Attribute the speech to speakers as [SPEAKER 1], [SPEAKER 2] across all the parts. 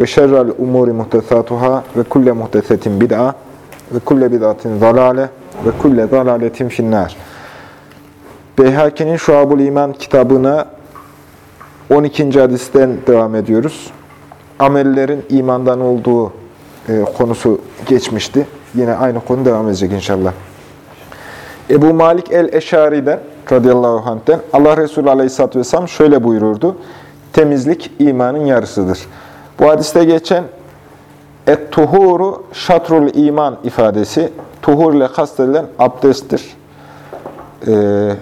[SPEAKER 1] ve şerrel umuri muhtesatuhâ ve kulle muhtesetin bid'a ve kulle bid'atin zalale ve kulle zalaletin finnâr. Beyhaki'nin Şuab-ül İman kitabına 12. hadisten devam ediyoruz. Amellerin imandan olduğu e, konusu geçmişti. Yine aynı konu devam edecek inşallah. Ebu Malik el-Eşari'den radıyallahu anh'ten Allah Resulü aleyhisselatü vesselam şöyle buyururdu. Temizlik imanın yarısıdır. Bu hadiste geçen et-tuhuru şatrul iman ifadesi tuhur ile kastedilen abdesttir. Ee,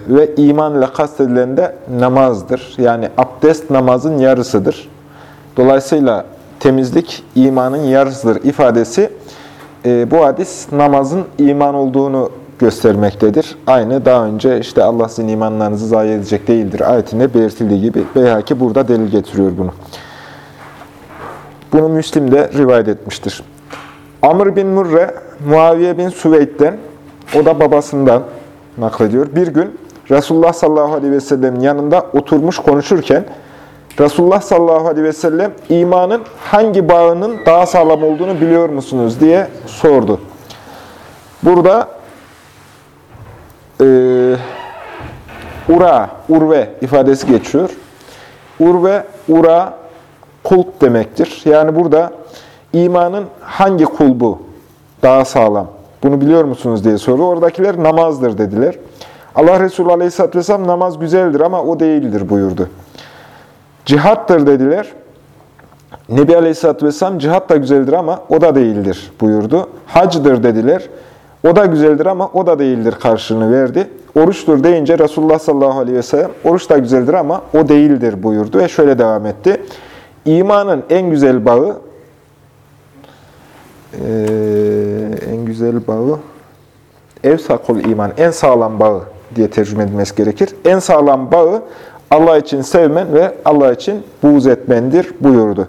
[SPEAKER 1] ve iman ile kastedilen de namazdır. Yani abdest namazın yarısıdır. Dolayısıyla temizlik imanın yarısıdır ifadesi e, bu hadis namazın iman olduğunu göstermektedir. Aynı daha önce işte Allah sizin imanlarınızı zayi edecek değildir ayetinde belirtildiği gibi Beyhaki burada delil getiriyor bunu. Bunu Müslim de rivayet etmiştir. Amr bin Murre, Muaviye bin Süveyd'den, o da babasından naklediyor. Bir gün Resulullah sallallahu aleyhi ve sellem'in yanında oturmuş konuşurken, Resulullah sallallahu aleyhi ve sellem imanın hangi bağının daha sağlam olduğunu biliyor musunuz diye sordu. Burada e, ura, urve ifadesi geçiyor. Urve, ura, kulp demektir. Yani burada imanın hangi kulbu daha sağlam? Bunu biliyor musunuz diye soru. Oradakiler namazdır dediler. Allah Resulü Aleyhisselatü Vesselam namaz güzeldir ama o değildir buyurdu. Cihattır dediler. Nebi Aleyhisselatü Vesselam cihat da güzeldir ama o da değildir buyurdu. Hacdır dediler. O da güzeldir ama o da değildir karşılığını verdi. Oruçtur deyince Resulullah sallallahu aleyhi ve sellem oruç da güzeldir ama o değildir buyurdu ve şöyle devam etti. İmanın en güzel bağı ee, en güzel bağı ev sakol iman, en sağlam bağı diye tercüme edilmesi gerekir. En sağlam bağı Allah için sevmen ve Allah için buğz etmendir buyurdu.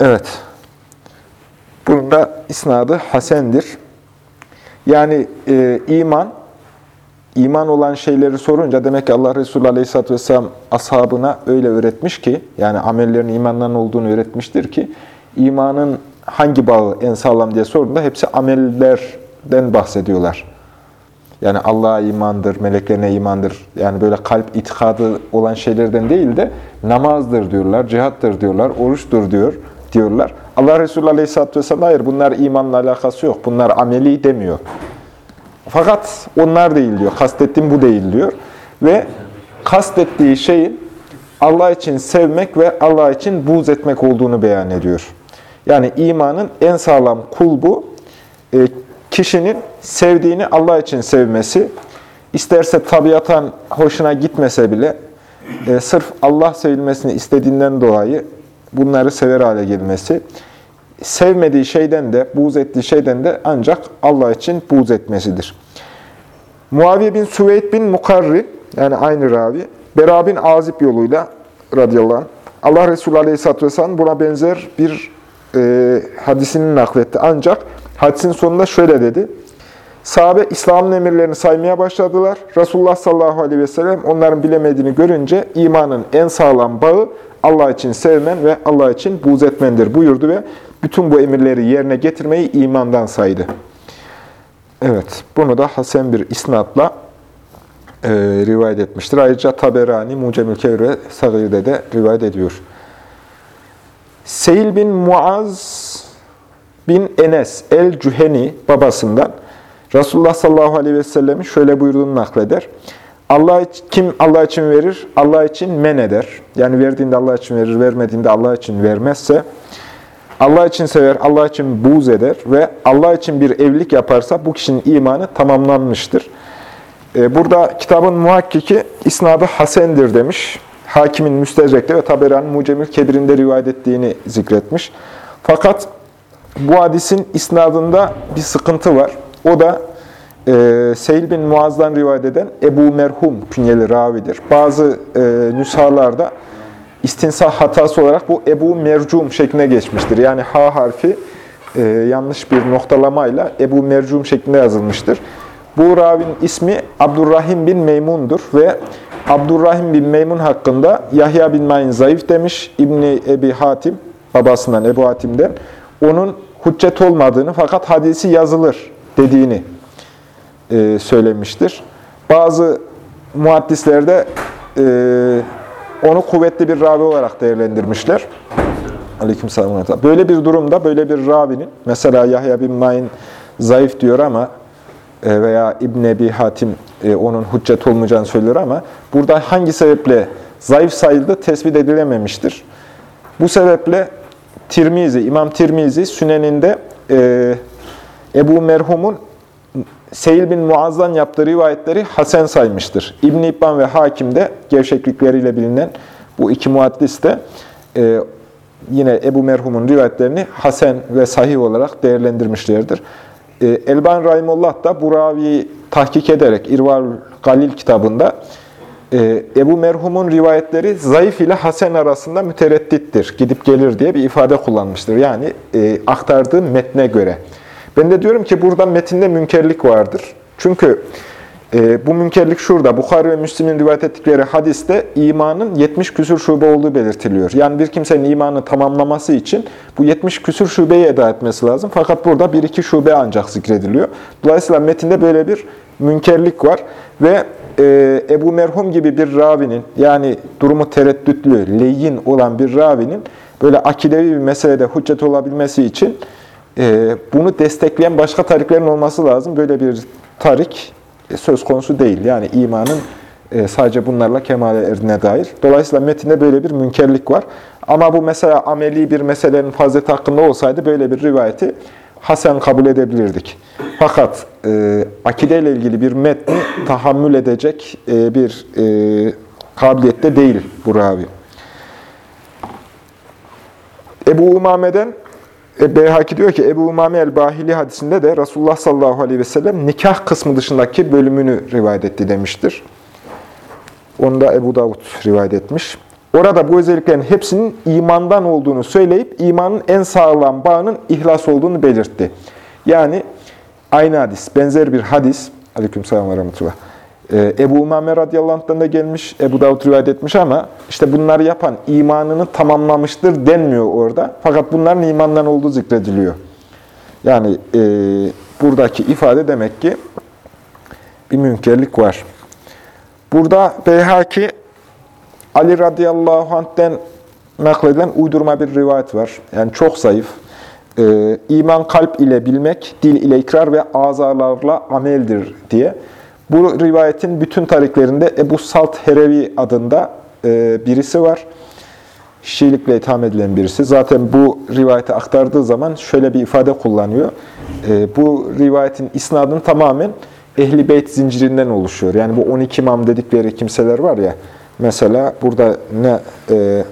[SPEAKER 1] Evet. Bunun da isnadı hasendir. Yani e, iman, iman olan şeyleri sorunca demek ki Allah Resulü Aleyhisselatü Vesselam ashabına öyle öğretmiş ki, yani amellerin imandan olduğunu öğretmiştir ki, imanın hangi bağı en sağlam diye sorduğunda hepsi amellerden bahsediyorlar. Yani Allah'a imandır, meleklerine imandır. Yani böyle kalp itikadı olan şeylerden değil de namazdır diyorlar, cihattır diyorlar, oruçtur diyor diyorlar. Allah Resulü Aleyhisselatü Vesselam hayır bunlar imanla alakası yok. Bunlar ameli demiyor. Fakat onlar değil diyor. Kastettiğim bu değil diyor. Ve kastettiği şeyin Allah için sevmek ve Allah için buğz etmek olduğunu beyan ediyor. Yani imanın en sağlam kulbu e, kişinin sevdiğini Allah için sevmesi, isterse tabiatan hoşuna gitmese bile e, sırf Allah sevilmesini istediğinden dolayı bunları sever hale gelmesi, sevmediği şeyden de, buğz ettiği şeyden de ancak Allah için buğz etmesidir. Muaviye bin Süveyd bin Mukarri, yani aynı ravi, Bera bin yoluyla radıyallahu anh, Allah Resulü Aleyhisselatü Vesselam buna benzer bir e, hadisini nakletti. Ancak hadisin sonunda şöyle dedi. Sahabe İslam'ın emirlerini saymaya başladılar. Resulullah sallallahu aleyhi ve sellem onların bilemediğini görünce imanın en sağlam bağı Allah için sevmen ve Allah için buğz etmendir buyurdu ve bütün bu emirleri yerine getirmeyi imandan saydı. Evet, bunu da Hasan bir isnatla e, rivayet etmiştir. Ayrıca Taberani, Mucemül Kevre, Sagir'de de rivayet ediyor. Seyil bin Muaz bin Enes el-Cüheni babasından Resulullah sallallahu aleyhi ve sellemin şöyle buyurduğunu nakleder. Allah kim Allah için verir, Allah için men eder. Yani verdiğinde Allah için verir, vermediğinde Allah için vermezse, Allah için sever, Allah için buğz eder ve Allah için bir evlilik yaparsa bu kişinin imanı tamamlanmıştır. Burada kitabın muhakkiki isnadı hasendir demiş. Hakim'in Müstedrek'te ve Taberani'nin Mucemül Kebir'inde rivayet ettiğini zikretmiş. Fakat bu hadisin isnadında bir sıkıntı var. O da e, Seyil bin Muaz'dan rivayet eden Ebu Merhum künyeli ravidir. Bazı e, nüshalarda istinsah hatası olarak bu Ebu Mercum şeklinde geçmiştir. Yani ha harfi e, yanlış bir noktalamayla Ebu Mercum şeklinde yazılmıştır. Bu ravinin ismi Abdurrahim bin Meymun'dur ve Abdurrahim bin Meymun hakkında Yahya bin Mayin zayıf demiş. İbni Ebi Hatim, babasından Ebu Hatim'den, onun hüccet olmadığını fakat hadisi yazılır dediğini e, söylemiştir. Bazı muhaddislerde e, onu kuvvetli bir ravi olarak değerlendirmişler. Aleykümselam. Böyle bir durumda böyle bir ravinin, mesela Yahya bin Mayin zayıf diyor ama e, veya İbn Ebi Hatim e, onun hüccet olmayacağını söylüyor ama burada hangi sebeple zayıf sayıldı tespit edilememiştir. Bu sebeple Tirmizi, İmam Tirmizi Sünen'inde e, Ebu Merhum'un Seyil bin Muazz'dan yaptığı rivayetleri Hasen saymıştır. İbn-i İbban ve Hakim de gevşeklikleriyle bilinen bu iki muhaddis de e, yine Ebu Merhum'un rivayetlerini Hasen ve sahih olarak değerlendirmişlerdir. E, Elban Rahimullah da bu raviyi tahkik ederek İrval Galil kitabında e, Ebu Merhum'un rivayetleri zayıf ile Hasen arasında mütereddittir, gidip gelir diye bir ifade kullanmıştır. Yani e, aktardığı metne göre. Ben de diyorum ki burada metinde münkerlik vardır. Çünkü e, bu münkerlik şurada. Bukhari ve Müslim'in rivayet ettikleri hadiste imanın 70 küsür şube olduğu belirtiliyor. Yani bir kimsenin imanı tamamlaması için bu 70 küsür şubeyi eda etmesi lazım. Fakat burada bir iki şube ancak zikrediliyor. Dolayısıyla metinde böyle bir münkerlik var. Ve e, Ebu Merhum gibi bir ravinin, yani durumu tereddütlü, leyin olan bir ravinin böyle akidevi bir meselede hüccet olabilmesi için bunu destekleyen başka tariklerin olması lazım. Böyle bir tarik e, söz konusu değil. Yani imanın e, sadece bunlarla kemale erdiğine dair. Dolayısıyla metinde böyle bir münkerlik var. Ama bu mesela ameli bir meselenin fazleti hakkında olsaydı böyle bir rivayeti hasen kabul edebilirdik. Fakat e, akideyle ilgili bir metni tahammül edecek e, bir e, kabiliyette değil bu ravi. Ebu Umame'den Beyhaki diyor ki Ebu Umame el-Bahili hadisinde de Resulullah sallallahu aleyhi ve sellem nikah kısmı dışındaki bölümünü rivayet etti demiştir. Onu da Ebu Davud rivayet etmiş. Orada bu özelliklerin hepsinin imandan olduğunu söyleyip imanın en sağlam bağının ihlas olduğunu belirtti. Yani aynı hadis, benzer bir hadis, aleykümselam ve rahmetullah, Ebu Umame radıyallahu anh'tan da gelmiş, Ebu Davud rivayet etmiş ama işte bunları yapan imanını tamamlamıştır denmiyor orada. Fakat bunların imandan olduğu zikrediliyor. Yani e, buradaki ifade demek ki bir münkerlik var. Burada Beyhaki Ali radıyallahu anh'ten nakledilen uydurma bir rivayet var. Yani çok zayıf. Ee, iman kalp ile bilmek, dil ile ikrar ve azalarla ameldir diye. Bu rivayetin bütün tariklerinde Ebu Salt Herevi adında e, birisi var. Şiilikle itham edilen birisi. Zaten bu rivayeti aktardığı zaman şöyle bir ifade kullanıyor. E, bu rivayetin isnadını tamamen Ehli Beyt zincirinden oluşuyor. Yani bu 12 imam dedikleri kimseler var ya, mesela burada ne e,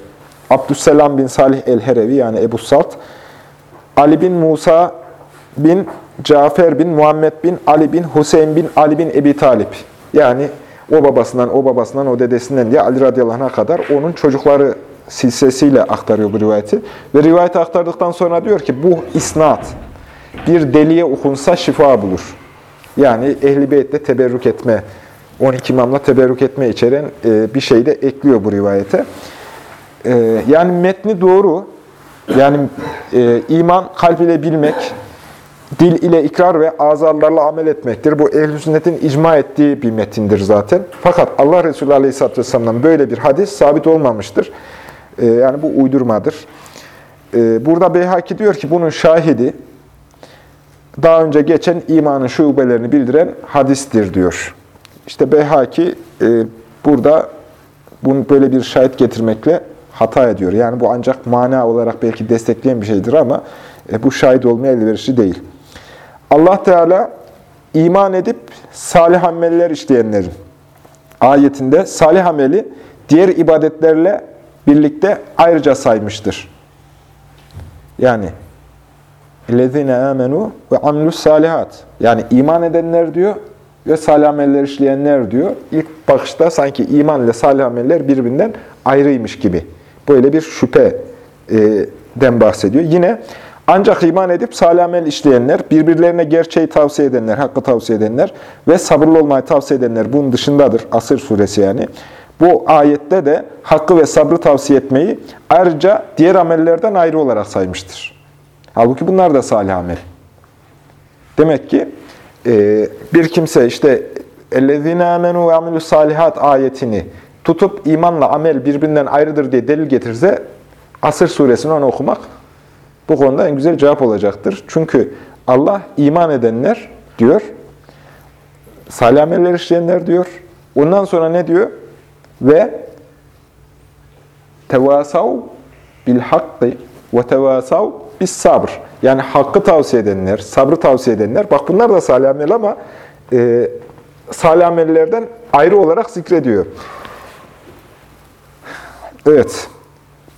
[SPEAKER 1] Abdüsselam bin Salih el-Herevi yani Ebu Salt, Ali bin Musa bin Cafer bin Muhammed bin Ali bin Hüseyin bin Ali bin Ebi Talip. Yani o babasından, o babasından, o dedesinden diye Ali radıyallahu anh'a kadar onun çocukları silsilesiyle aktarıyor bu rivayeti. Ve rivayeti aktardıktan sonra diyor ki bu isnat bir deliye okunsa şifa bulur. Yani ehli beytle teberrük etme, 12 imamla teberrük etme içeren e, bir şey de ekliyor bu rivayete. E, yani metni doğru. Yani e, iman kalb ile bilmek, dil ile ikrar ve azarlarla amel etmektir. Bu ehl-i sünnetin icma ettiği bir metindir zaten. Fakat Allah Resulü Aleyhisselatü Vesselam'dan böyle bir hadis sabit olmamıştır. Ee, yani bu uydurmadır. Ee, burada Beyhaki diyor ki bunun şahidi daha önce geçen imanın şubelerini bildiren hadistir diyor. İşte Beyhaki e, burada bunu böyle bir şahit getirmekle hata ediyor. Yani bu ancak mana olarak belki destekleyen bir şeydir ama e, bu şahit olmaya elverişli değil. Allah Teala iman edip salih ameller işleyenlerin ayetinde salih ameli diğer ibadetlerle birlikte ayrıca saymıştır. Yani lezine amenu ve amlus salihat. Yani iman edenler diyor ve salih ameller işleyenler diyor. İlk bakışta sanki iman ile salih ameller birbirinden ayrıymış gibi. Böyle bir şüpheden e, bahsediyor. Yine ancak iman edip salih amel işleyenler, birbirlerine gerçeği tavsiye edenler, hakkı tavsiye edenler ve sabırlı olmayı tavsiye edenler bunun dışındadır. Asır suresi yani. Bu ayette de hakkı ve sabrı tavsiye etmeyi ayrıca diğer amellerden ayrı olarak saymıştır. Halbuki bunlar da salih amel. Demek ki e, bir kimse işte اَلَّذِينَ آمَنُوا وَعَمِلُوا salihat ayetini tutup imanla amel birbirinden ayrıdır diye delil getirse Asır suresini onu okumak bu konuda en güzel cevap olacaktır. Çünkü Allah iman edenler diyor, salih işleyenler diyor. Ondan sonra ne diyor? Ve tevasav bil hakkı ve tevasav bis sabr. Yani hakkı tavsiye edenler, sabrı tavsiye edenler. Bak bunlar da salih ama e, salih ayrı olarak zikrediyor. Evet.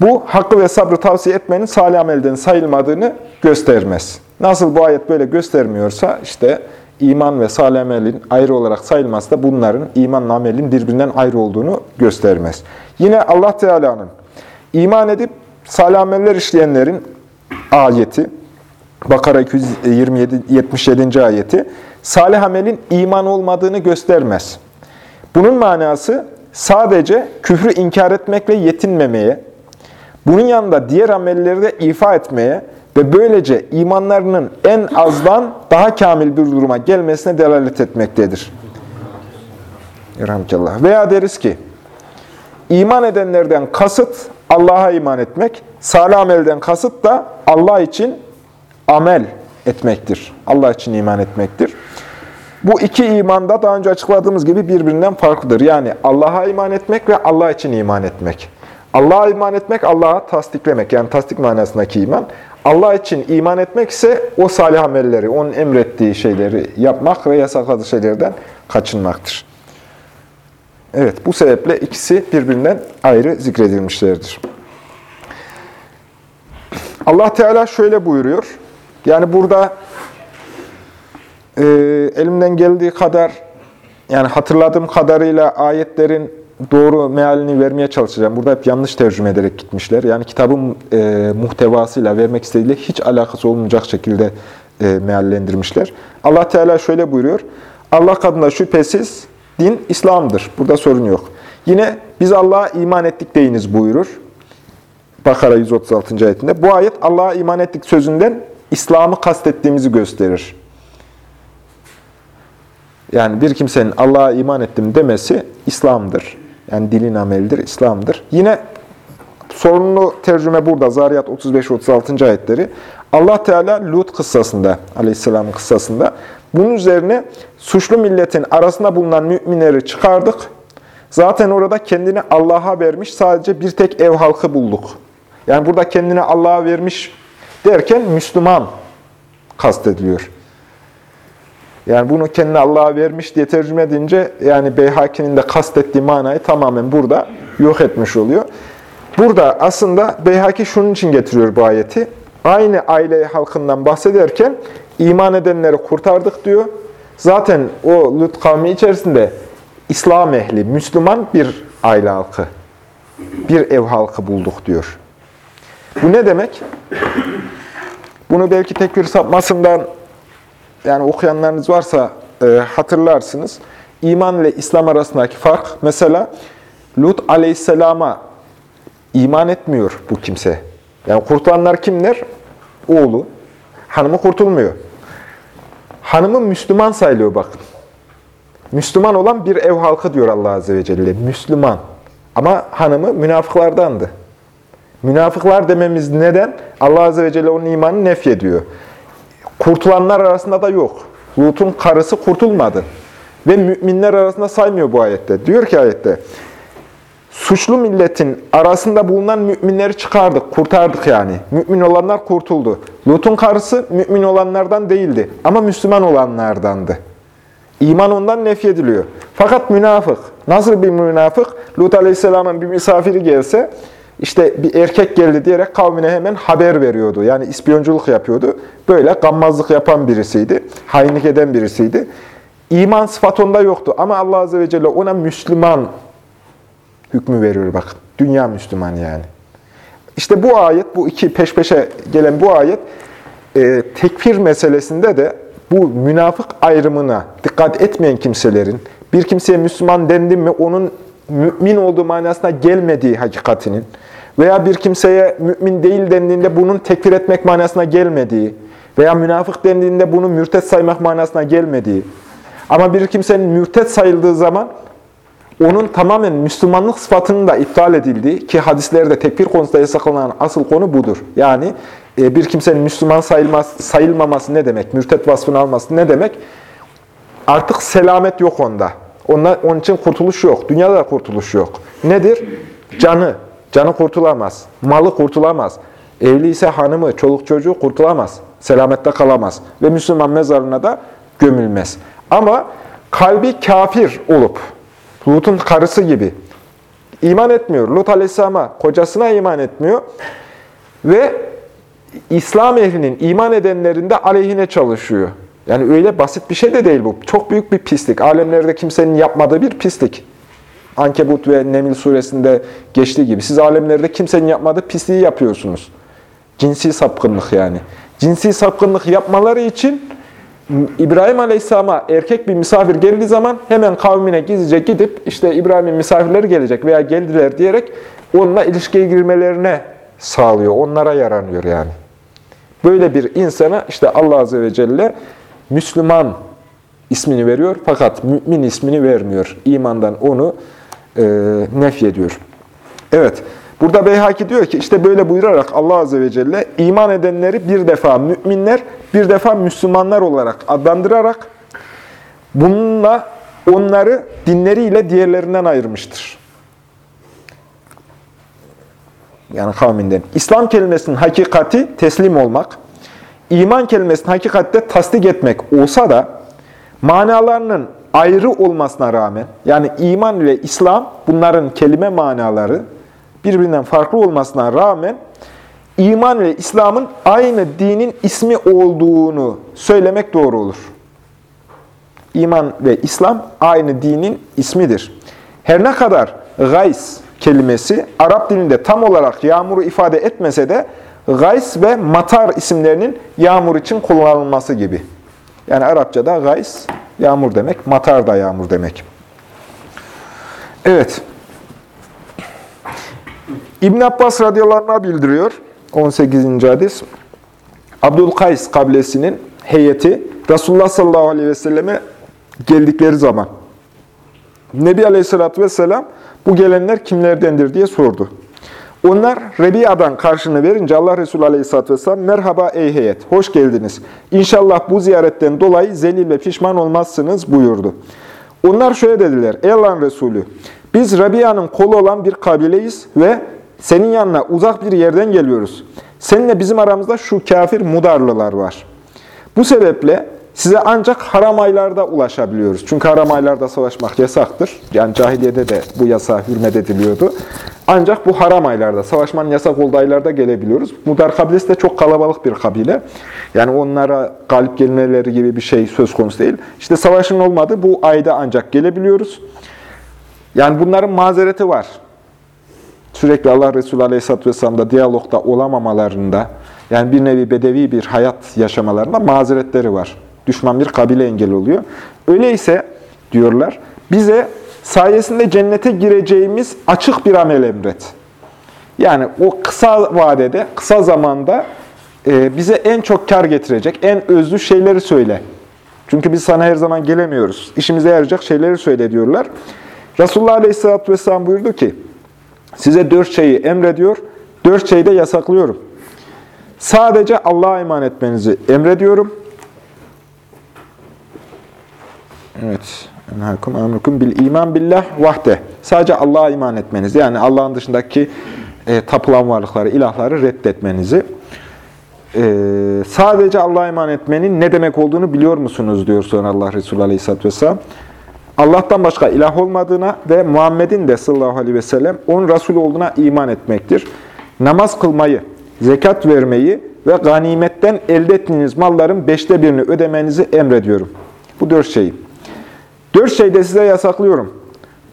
[SPEAKER 1] Bu hakkı ve sabrı tavsiye etmenin salih amelden sayılmadığını göstermez. Nasıl bu ayet böyle göstermiyorsa işte iman ve salih amelin ayrı olarak sayılması da bunların imanla amelin birbirinden ayrı olduğunu göstermez. Yine Allah Teala'nın iman edip salih ameller işleyenlerin ayeti, Bakara 227 77. ayeti, salih amelin iman olmadığını göstermez. Bunun manası sadece küfrü inkar etmekle yetinmemeye, bunun yanında diğer amelleri de ifa etmeye ve böylece imanlarının en azdan daha kamil bir duruma gelmesine delalet etmektedir. Rahmetullah. Veya deriz ki, iman edenlerden kasıt Allah'a iman etmek, salih amelden kasıt da Allah için amel etmektir. Allah için iman etmektir. Bu iki imanda daha önce açıkladığımız gibi birbirinden farklıdır. Yani Allah'a iman etmek ve Allah için iman etmek. Allah'a iman etmek, Allah'a tasdiklemek. Yani tasdik manasındaki iman. Allah için iman etmek ise o salih amelleri, onun emrettiği şeyleri yapmak ve yasakladığı şeylerden kaçınmaktır. Evet, bu sebeple ikisi birbirinden ayrı zikredilmişlerdir. Allah Teala şöyle buyuruyor. Yani burada e, elimden geldiği kadar, yani hatırladığım kadarıyla ayetlerin doğru mealini vermeye çalışacağım. Burada hep yanlış tercüme ederek gitmişler. Yani kitabın e, muhtevasıyla, vermek istediğiyle hiç alakası olmayacak şekilde e, meallendirmişler. Allah Teala şöyle buyuruyor. Allah kadında şüphesiz din İslam'dır. Burada sorun yok. Yine biz Allah'a iman ettik deyiniz buyurur. Bakara 136. ayetinde. Bu ayet Allah'a iman ettik sözünden İslam'ı kastettiğimizi gösterir. Yani bir kimsenin Allah'a iman ettim demesi İslam'dır. Yani dilin amelidir, İslam'dır. Yine sorunlu tercüme burada. Zariyat 35-36. ayetleri. Allah Teala Lut kıssasında, aleyhisselamın kıssasında, bunun üzerine suçlu milletin arasında bulunan müminleri çıkardık. Zaten orada kendini Allah'a vermiş sadece bir tek ev halkı bulduk. Yani burada kendini Allah'a vermiş derken Müslüman kastediliyor. Yani bunu kendine Allah'a vermiş diye tercüme edince yani Beyhaki'nin de kastettiği manayı tamamen burada yok etmiş oluyor. Burada aslında Beyhaki şunun için getiriyor bu ayeti. Aynı aile halkından bahsederken iman edenleri kurtardık diyor. Zaten o Lut kavmi içerisinde İslam ehli, Müslüman bir aile halkı, bir ev halkı bulduk diyor. Bu ne demek? Bunu belki tekfir sapmasından yani okuyanlarınız varsa e, hatırlarsınız. İman ile İslam arasındaki fark mesela Lut aleyhisselama iman etmiyor bu kimse. Yani kurtulanlar kimler? Oğlu. Hanımı kurtulmuyor. Hanımı Müslüman sayılıyor bakın. Müslüman olan bir ev halkı diyor Allah Azze ve Celle. Müslüman. Ama hanımı münafıklardandı. Münafıklar dememiz neden? Allah Azze ve Celle onun imanını nef ediyor. Kurtulanlar arasında da yok. Lut'un karısı kurtulmadı. Ve müminler arasında saymıyor bu ayette. Diyor ki ayette, suçlu milletin arasında bulunan müminleri çıkardık, kurtardık yani. Mümin olanlar kurtuldu. Lut'un karısı mümin olanlardan değildi ama Müslüman olanlardandı. İman ondan nefyediliyor. Fakat münafık, Nasıl bir münafık? Lut Aleyhisselam'ın bir misafiri gelse, işte bir erkek geldi diyerek kavmine hemen haber veriyordu. Yani ispiyonculuk yapıyordu. Böyle gammazlık yapan birisiydi. Hainlik eden birisiydi. İman sıfatında yoktu. Ama Allah Azze ve Celle ona Müslüman hükmü veriyor bak. Dünya Müslüman yani. İşte bu ayet, bu iki peş peşe gelen bu ayet, e, tekfir meselesinde de bu münafık ayrımına dikkat etmeyen kimselerin, bir kimseye Müslüman dendi mi onun mümin olduğu manasına gelmediği hakikatinin veya bir kimseye mümin değil dendiğinde bunun tekfir etmek manasına gelmediği veya münafık dendiğinde bunu mürtet saymak manasına gelmediği ama bir kimsenin mürtet sayıldığı zaman onun tamamen Müslümanlık sıfatının da iptal edildiği ki hadislerde tekfir konusunda yasaklanan asıl konu budur. Yani e, bir kimsenin Müslüman sayılmaz, sayılmaması ne demek? Mürtet vasfını alması ne demek? Artık selamet yok onda. Onlar, onun için kurtuluş yok. Dünyada da kurtuluş yok. Nedir? Canı. Canı kurtulamaz. Malı kurtulamaz. Evli ise hanımı, çoluk çocuğu kurtulamaz. Selamette kalamaz. Ve Müslüman mezarına da gömülmez. Ama kalbi kafir olup, Lut'un karısı gibi iman etmiyor. Lut aleyhisselama, kocasına iman etmiyor. Ve İslam ehlinin, iman edenlerin de aleyhine çalışıyor. Yani öyle basit bir şey de değil bu. Çok büyük bir pislik. Alemlerde kimsenin yapmadığı bir pislik. Ankebut ve Nemil suresinde geçtiği gibi. Siz alemlerde kimsenin yapmadığı pisliği yapıyorsunuz. Cinsi sapkınlık yani. Cinsi sapkınlık yapmaları için İbrahim Aleyhisselam'a erkek bir misafir geldiği zaman hemen kavmine gizlice gidip işte İbrahim'in misafirleri gelecek veya geldiler diyerek onunla ilişkiye girmelerine sağlıyor. Onlara yaranıyor yani. Böyle bir insana işte Allah Azze ve Celle Müslüman ismini veriyor fakat mümin ismini vermiyor. İmandan onu e, nefyediyor. Evet, burada Beyhaki diyor ki işte böyle buyurarak Allah Azze ve Celle iman edenleri bir defa müminler, bir defa Müslümanlar olarak adlandırarak bununla onları dinleriyle diğerlerinden ayırmıştır. Yani kavminden. İslam kelimesinin hakikati teslim olmak, iman kelimesinin hakikatte tasdik etmek olsa da manalarının ayrı olmasına rağmen, yani iman ile İslam bunların kelime manaları birbirinden farklı olmasına rağmen iman ile İslam'ın aynı dinin ismi olduğunu söylemek doğru olur. İman ve İslam aynı dinin ismidir. Her ne kadar gays kelimesi Arap dilinde tam olarak yağmuru ifade etmese de gays ve matar isimlerinin yağmur için kullanılması gibi. Yani Arapçada gays yağmur demek, matar da yağmur demek. Evet. İbn Abbas radıyallahu bildiriyor. 18. hadis. Abdülkays kabilesinin heyeti Resulullah sallallahu aleyhi ve selleme geldikleri zaman Nebi aleyhissalatü vesselam bu gelenler kimlerdendir diye sordu. Onlar Rebiya'dan karşını verince Allah Resulü Aleyhisselatü Vesselam merhaba ey heyet, hoş geldiniz. İnşallah bu ziyaretten dolayı zelil ve pişman olmazsınız buyurdu. Onlar şöyle dediler, ey Allah'ın Resulü, biz Rabiya'nın kolu olan bir kabileyiz ve senin yanına uzak bir yerden geliyoruz. Seninle bizim aramızda şu kafir mudarlılar var. Bu sebeple size ancak haram aylarda ulaşabiliyoruz. Çünkü haram aylarda savaşmak yasaktır. Yani cahiliyede de bu yasa hürmet ediliyordu. Ancak bu haram aylarda, savaşmanın yasak olduğu aylarda gelebiliyoruz. Mudar kabilesi de çok kalabalık bir kabile. Yani onlara galip gelmeleri gibi bir şey söz konusu değil. İşte savaşın olmadığı bu ayda ancak gelebiliyoruz. Yani bunların mazereti var. Sürekli Allah Resulü Aleyhisselatü Vesselam'da diyalogda olamamalarında, yani bir nevi bedevi bir hayat yaşamalarında mazeretleri var. Düşman bir kabile engel oluyor. Öyleyse diyorlar, bize sayesinde cennete gireceğimiz açık bir amel emret. Yani o kısa vadede, kısa zamanda e, bize en çok kar getirecek, en özlü şeyleri söyle. Çünkü biz sana her zaman gelemiyoruz. İşimize yarayacak şeyleri söyle diyorlar. Resulullah Aleyhisselatü Vesselam buyurdu ki, size dört şeyi emrediyor, dört şeyi de yasaklıyorum. Sadece Allah'a iman etmenizi emrediyorum. Evet. Enhakum amrukum bil iman billah vahde. Sadece Allah'a iman etmenizi, yani Allah'ın dışındaki e, tapılan varlıkları, ilahları reddetmenizi. E, sadece Allah'a iman etmenin ne demek olduğunu biliyor musunuz diyor sonra Allah Resulü Aleyhisselatü Vesselam. Allah'tan başka ilah olmadığına ve Muhammed'in de sallallahu aleyhi ve sellem onun Resul olduğuna iman etmektir. Namaz kılmayı, zekat vermeyi ve ganimetten elde ettiğiniz malların beşte birini ödemenizi emrediyorum. Bu dört şey. Dört şey de size yasaklıyorum.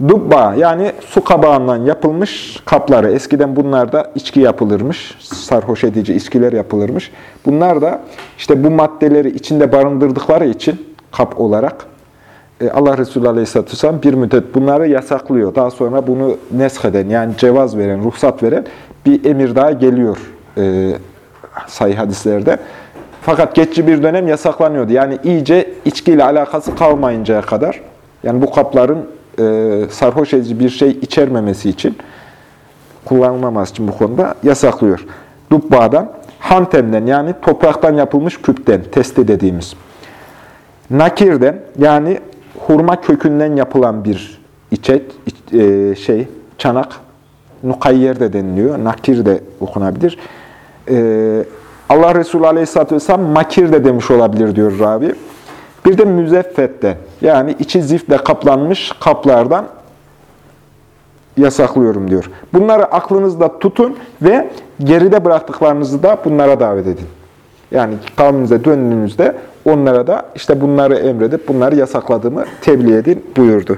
[SPEAKER 1] Dubba yani su kabağından yapılmış kapları. Eskiden bunlarda içki yapılırmış. Sarhoş edici içkiler yapılırmış. Bunlar da işte bu maddeleri içinde barındırdıkları için kap olarak e, Allah Resulü Aleyhisselatü Vesselam bir müddet bunları yasaklıyor. Daha sonra bunu nesheden yani cevaz veren, ruhsat veren bir emir daha geliyor e, sayı hadislerde. Fakat geçici bir dönem yasaklanıyordu. Yani iyice içkiyle alakası kalmayıncaya kadar. Yani bu kapların e, sarhoş edici bir şey içermemesi için, kullanılmaması için bu konuda yasaklıyor. Dubba'dan, hantemden yani topraktan yapılmış küpten, testi dediğimiz. Nakirden yani hurma kökünden yapılan bir içet, e, şey, çanak, nukayyer de deniliyor, nakir de okunabilir. E, Allah Resulü Aleyhisselatü Vesselam makir de demiş olabilir diyor Rabi. Bir de müzeffette yani içi zifle kaplanmış kaplardan yasaklıyorum diyor. Bunları aklınızda tutun ve geride bıraktıklarınızı da bunlara davet edin. Yani kavminize döndüğünüzde onlara da işte bunları emredip bunları yasakladığımı tebliğ edin buyurdu.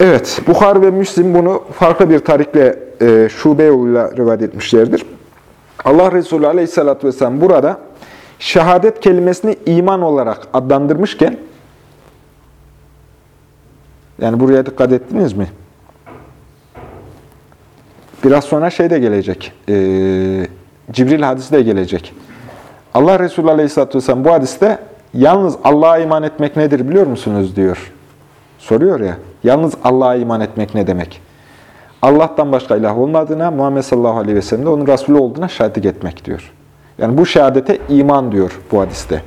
[SPEAKER 1] Evet, Bukhar ve Müslim bunu farklı bir tarikle e, şube yoluyla rivayet etmişlerdir. Allah Resulü Aleyhisselatü Vesselam burada şehadet kelimesini iman olarak adlandırmışken, yani buraya dikkat ettiniz mi? Biraz sonra şey de gelecek, e, Cibril hadisi de gelecek. Allah Resulü Aleyhisselatü Vesselam bu hadiste yalnız Allah'a iman etmek nedir biliyor musunuz diyor. Soruyor ya, yalnız Allah'a iman etmek ne demek? Allah'tan başka ilah olmadığına, Muhammed sallallahu aleyhi ve sellem de onun Resulü olduğuna şahitlik etmek diyor. Yani bu şehadete iman diyor bu hadiste.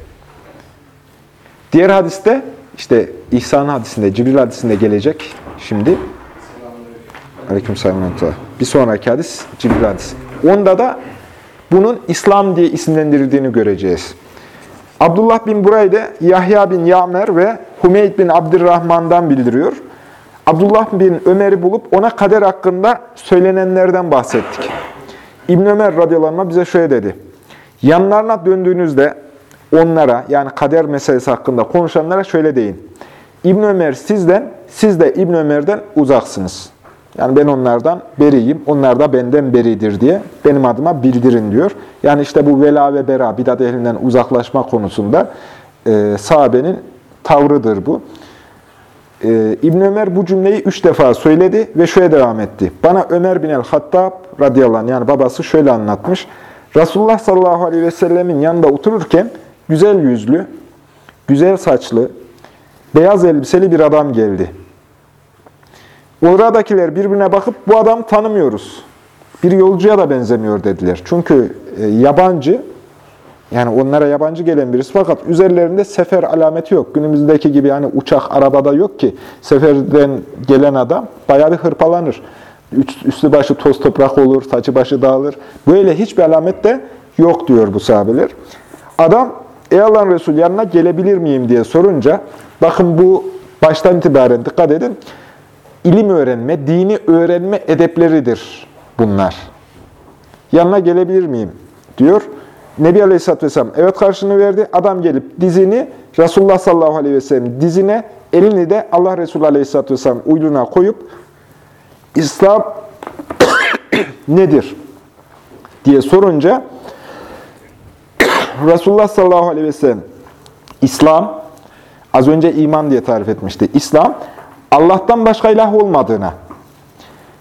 [SPEAKER 1] Diğer hadiste, işte İhsan hadisinde, Cibril hadisinde gelecek şimdi. Aleyküm selam. Bir sonraki hadis Cibril hadisi. Onda da bunun İslam diye isimlendirildiğini göreceğiz. Abdullah bin Burayde, Yahya bin Yamer ve Hümeyd bin Abdurrahman'dan bildiriyor. Abdullah bin Ömer'i bulup ona kader hakkında söylenenlerden bahsettik. İbn Ömer radıyallahu bize şöyle dedi. Yanlarına döndüğünüzde onlara yani kader meselesi hakkında konuşanlara şöyle deyin. İbn Ömer sizden, siz de İbn Ömer'den uzaksınız. Yani ben onlardan beriyim, onlar da benden beridir diye benim adıma bildirin diyor. Yani işte bu vela ve bera, bidat ehlinden uzaklaşma konusunda e, sahabenin tavrıdır bu. E, İbn Ömer bu cümleyi üç defa söyledi ve şöyle devam etti. Bana Ömer bin el-Hattab radıyallahu anh, yani babası şöyle anlatmış. Resulullah sallallahu aleyhi ve sellemin yanında otururken güzel yüzlü, güzel saçlı, beyaz elbiseli bir adam geldi. Oradakiler birbirine bakıp bu adamı tanımıyoruz. Bir yolcuya da benzemiyor dediler. Çünkü e, yabancı, yani onlara yabancı gelen birisi fakat üzerlerinde sefer alameti yok. Günümüzdeki gibi yani uçak, arabada yok ki. Seferden gelen adam bayağı bir hırpalanır. Üstü başı toz toprak olur, saçı başı dağılır. Böyle hiçbir alamet de yok diyor bu sahabeler. Adam, ey Allah'ın Resulü yanına gelebilir miyim diye sorunca, bakın bu baştan itibaren dikkat edin, ilim öğrenme, dini öğrenme edepleridir bunlar. Yanına gelebilir miyim? diyor. Nebi Aleyhisselatü Vesselam evet karşını verdi. Adam gelip dizini Resulullah sallallahu aleyhi ve sellem dizine, elini de Allah Resulü Aleyhisselatü Vesselam uyluna koyup İslam nedir diye sorunca Resulullah sallallahu aleyhi ve sellem İslam az önce iman diye tarif etmişti. İslam Allah'tan başka ilah olmadığına,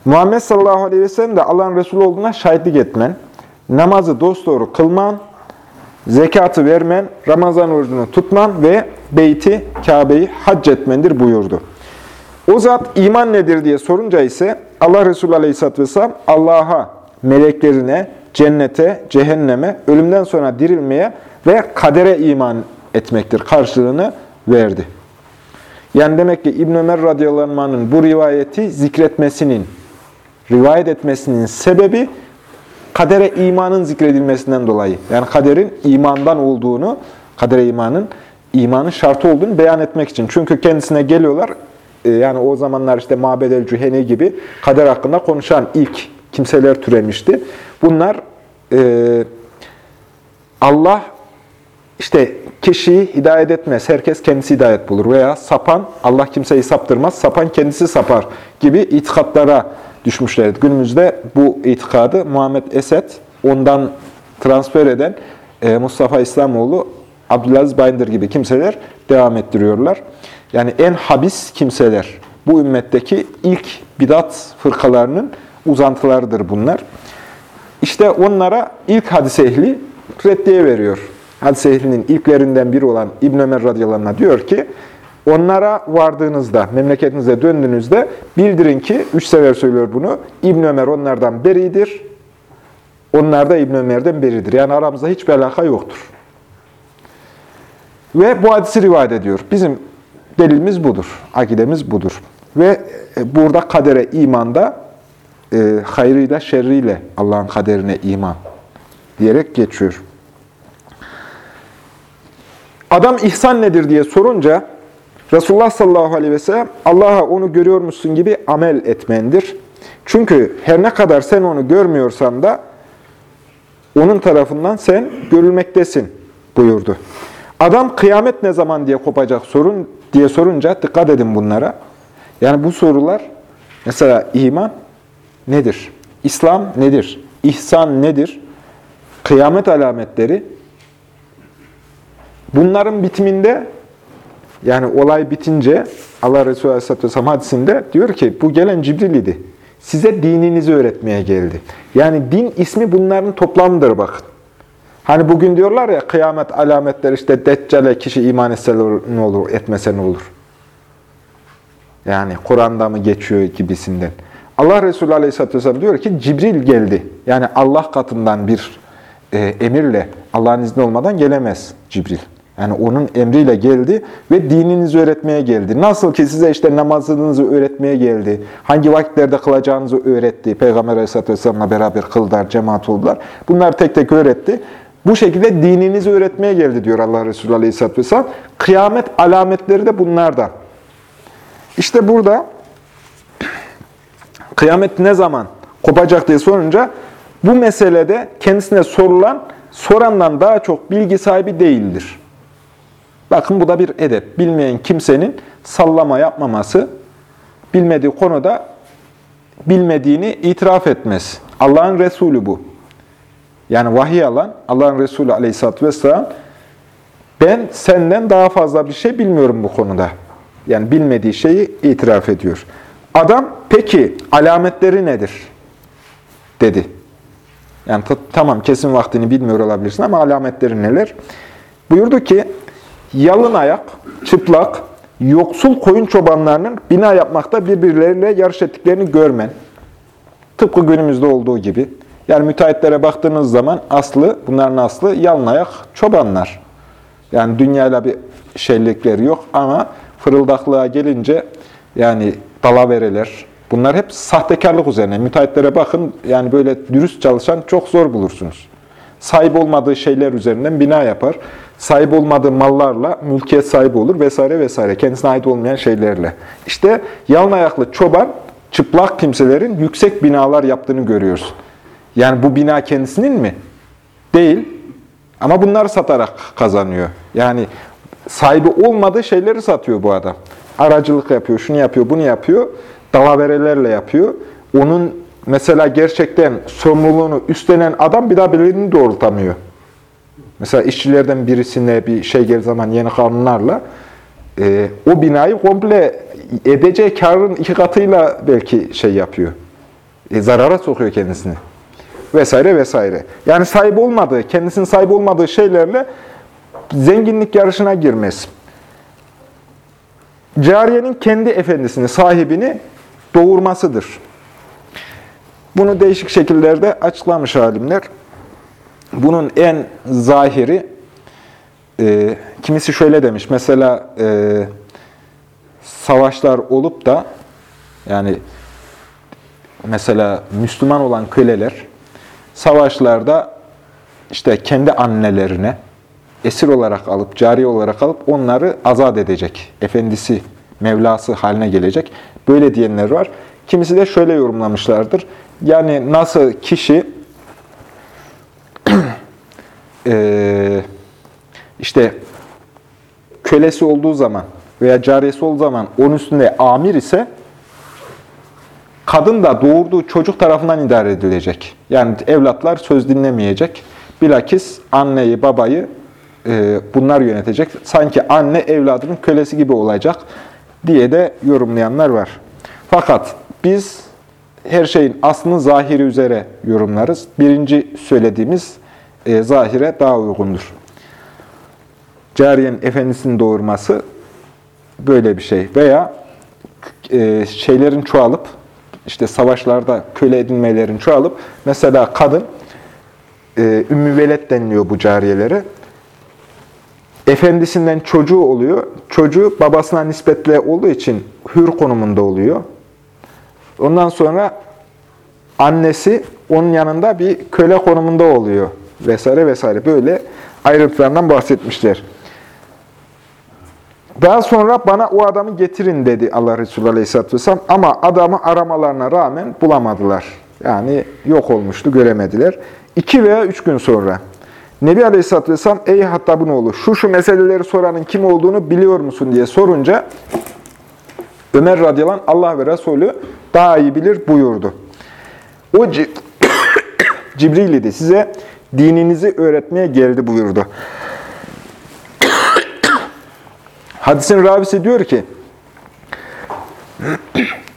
[SPEAKER 1] Muhammed sallallahu aleyhi ve sellem de Allah'ın Resulü olduğuna şahitlik etmen, namazı dosdoğru kılman, zekatı vermen, Ramazan orucunu tutman ve beyti, Kabe'yi hac etmendir buyurdu. O zat iman nedir diye sorunca ise Allah Resulü Aleyhisselatü Vesselam Allah'a, meleklerine, cennete, cehenneme, ölümden sonra dirilmeye ve kadere iman etmektir karşılığını verdi. Yani demek ki İbn Ömer radıyallahu bu rivayeti zikretmesinin, rivayet etmesinin sebebi kadere imanın zikredilmesinden dolayı. Yani kaderin imandan olduğunu, kadere imanın imanın şartı olduğunu beyan etmek için. Çünkü kendisine geliyorlar, e, yani o zamanlar işte Mabedel Cüheni gibi kader hakkında konuşan ilk kimseler türemişti. Bunlar e, Allah işte kişiyi hidayet etmez, herkes kendisi hidayet bulur veya sapan, Allah kimseyi saptırmaz, sapan kendisi sapar gibi itikatlara düşmüşlerdi. Günümüzde bu itikadı Muhammed Esed, ondan transfer eden e, Mustafa İslamoğlu, Abdülaziz Bayındır gibi kimseler devam ettiriyorlar. Yani en habis kimseler. Bu ümmetteki ilk bidat fırkalarının uzantılarıdır bunlar. İşte onlara ilk hadis ehli reddiye veriyor. Hadis ehlinin ilklerinden biri olan İbn Ömer radıyallahu anh diyor ki, onlara vardığınızda, memleketinize döndüğünüzde bildirin ki, üç sefer söylüyor bunu, İbn Ömer onlardan beridir, onlar da İbn Ömer'den beridir. Yani aramızda hiçbir alaka yoktur. Ve bu hadisi rivayet ediyor. Bizim delilimiz budur, akidemiz budur. Ve e, burada kadere imanda e, hayrıyla şerriyle Allah'ın kaderine iman diyerek geçiyor. Adam ihsan nedir diye sorunca Resulullah sallallahu aleyhi ve sellem Allah'a onu görüyor musun gibi amel etmendir. Çünkü her ne kadar sen onu görmüyorsan da onun tarafından sen görülmektesin buyurdu. Adam kıyamet ne zaman diye kopacak sorun diye sorunca dikkat edin bunlara. Yani bu sorular mesela iman nedir? İslam nedir? İhsan nedir? Kıyamet alametleri. Bunların bitiminde yani olay bitince Allah Resulü Aleyhisselatü Vesselam hadisinde diyor ki bu gelen Cibril idi. Size dininizi öğretmeye geldi. Yani din ismi bunların toplamıdır bakın. Hani bugün diyorlar ya kıyamet alametleri işte Deccal'e kişi iman etse ne olur, etmese ne olur? Yani Kur'an'da mı geçiyor gibisinden. Allah Resulü Aleyhisselatü Vesselam diyor ki Cibril geldi. Yani Allah katından bir e, emirle, Allah'ın izni olmadan gelemez Cibril. Yani onun emriyle geldi ve dininizi öğretmeye geldi. Nasıl ki size işte namazınızı öğretmeye geldi, hangi vakitlerde kılacağınızı öğretti, Peygamber Aleyhisselatü Vesselam'la beraber kıldılar, cemaat oldular. Bunları tek tek öğretti. Bu şekilde dininizi öğretmeye geldi diyor Allah Resulü Aleyhisselatü Vesselam. Kıyamet alametleri de bunlardan. İşte burada kıyamet ne zaman kopacak diye sorunca bu meselede kendisine sorulan sorandan daha çok bilgi sahibi değildir. Bakın bu da bir edep. Bilmeyen kimsenin sallama yapmaması, bilmediği konuda bilmediğini itiraf etmez. Allah'ın Resulü bu. Yani vahiy alan Allah'ın Resulü aleyhisselatü vesselam ben senden daha fazla bir şey bilmiyorum bu konuda. Yani bilmediği şeyi itiraf ediyor. Adam peki alametleri nedir? Dedi. Yani tamam kesin vaktini bilmiyor olabilirsin ama alametleri neler? Buyurdu ki yalın ayak, çıplak, yoksul koyun çobanlarının bina yapmakta birbirleriyle yarış ettiklerini görmen. Tıpkı günümüzde olduğu gibi. Yani müteahhitlere baktığınız zaman aslı, bunların aslı yalın ayak çobanlar. Yani dünyayla bir şeylikleri yok ama fırıldaklığa gelince yani dalavereler, bunlar hep sahtekarlık üzerine. Müteahhitlere bakın, yani böyle dürüst çalışan çok zor bulursunuz. Sahip olmadığı şeyler üzerinden bina yapar. Sahip olmadığı mallarla mülkiyet sahibi olur vesaire vesaire. Kendisine ait olmayan şeylerle. İşte yalın ayaklı çoban, çıplak kimselerin yüksek binalar yaptığını görüyoruz. Yani bu bina kendisinin mi? Değil. Ama bunları satarak kazanıyor. Yani sahibi olmadığı şeyleri satıyor bu adam. Aracılık yapıyor, şunu yapıyor, bunu yapıyor. Dalaverelerle yapıyor. Onun mesela gerçekten sorumluluğunu üstlenen adam bir daha belirini doğrultamıyor. Mesela işçilerden birisine bir şey gel zaman yeni kanunlarla e, o binayı komple edeceği karın iki katıyla belki şey yapıyor. E, zarara sokuyor kendisini. Vesaire vesaire. Yani sahip olmadığı, kendisinin sahip olmadığı şeylerle zenginlik yarışına girmez. Cariyenin kendi efendisini, sahibini doğurmasıdır. Bunu değişik şekillerde açıklamış alimler. Bunun en zahiri, e, kimisi şöyle demiş, mesela e, savaşlar olup da, yani mesela Müslüman olan köleler, savaşlarda işte kendi annelerine esir olarak alıp, cari olarak alıp onları azat edecek. Efendisi, Mevlası haline gelecek. Böyle diyenler var. Kimisi de şöyle yorumlamışlardır. Yani nasıl kişi eee işte kölesi olduğu zaman veya cariyesi olduğu zaman onun üstünde amir ise kadın da doğurduğu çocuk tarafından idare edilecek. Yani evlatlar söz dinlemeyecek. Bilakis anneyi, babayı e, bunlar yönetecek. Sanki anne evladının kölesi gibi olacak diye de yorumlayanlar var. Fakat biz her şeyin aslını zahiri üzere yorumlarız. Birinci söylediğimiz e, zahire daha uygundur. Cariyenin efendisini doğurması böyle bir şey. Veya e, şeylerin çoğalıp, işte savaşlarda köle edinmelerin çoğalıp, mesela kadın, e, ümmü velet deniliyor bu cariyelere. Efendisinden çocuğu oluyor. Çocuğu babasına nispetle olduğu için hür konumunda oluyor. Ondan sonra annesi onun yanında bir köle konumunda oluyor. Vesaire vesaire. Böyle ayrıntılarından bahsetmişler. Daha sonra bana o adamı getirin dedi Allah Resulü Aleyhisselatü Vesselam. Ama adamı aramalarına rağmen bulamadılar. Yani yok olmuştu, göremediler. İki veya üç gün sonra Nebi Aleyhisselatü Vesselam, ey Hattab'ın oğlu şu şu meseleleri soranın kim olduğunu biliyor musun diye sorunca Ömer radıyallahu anh, Allah ve Resulü daha iyi bilir buyurdu. O Cibril idi. Size dininizi öğretmeye geldi buyurdu. Hadisin ravisi diyor ki,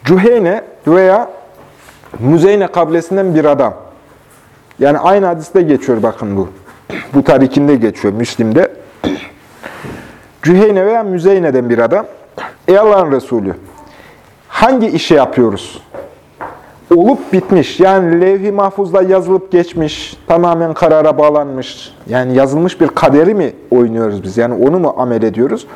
[SPEAKER 1] Cüheyne veya Müzeyne kabilesinden bir adam. Yani aynı hadiste geçiyor bakın bu. Bu tarikinde geçiyor Müslim'de. Cüheyne veya Müzeyne'den bir adam. Ey Allah'ın Resulü, hangi işi yapıyoruz? Olup bitmiş, yani levh-i mahfuzda yazılıp geçmiş, tamamen karara bağlanmış, yani yazılmış bir kaderi mi oynuyoruz biz? Yani onu mu amel ediyoruz?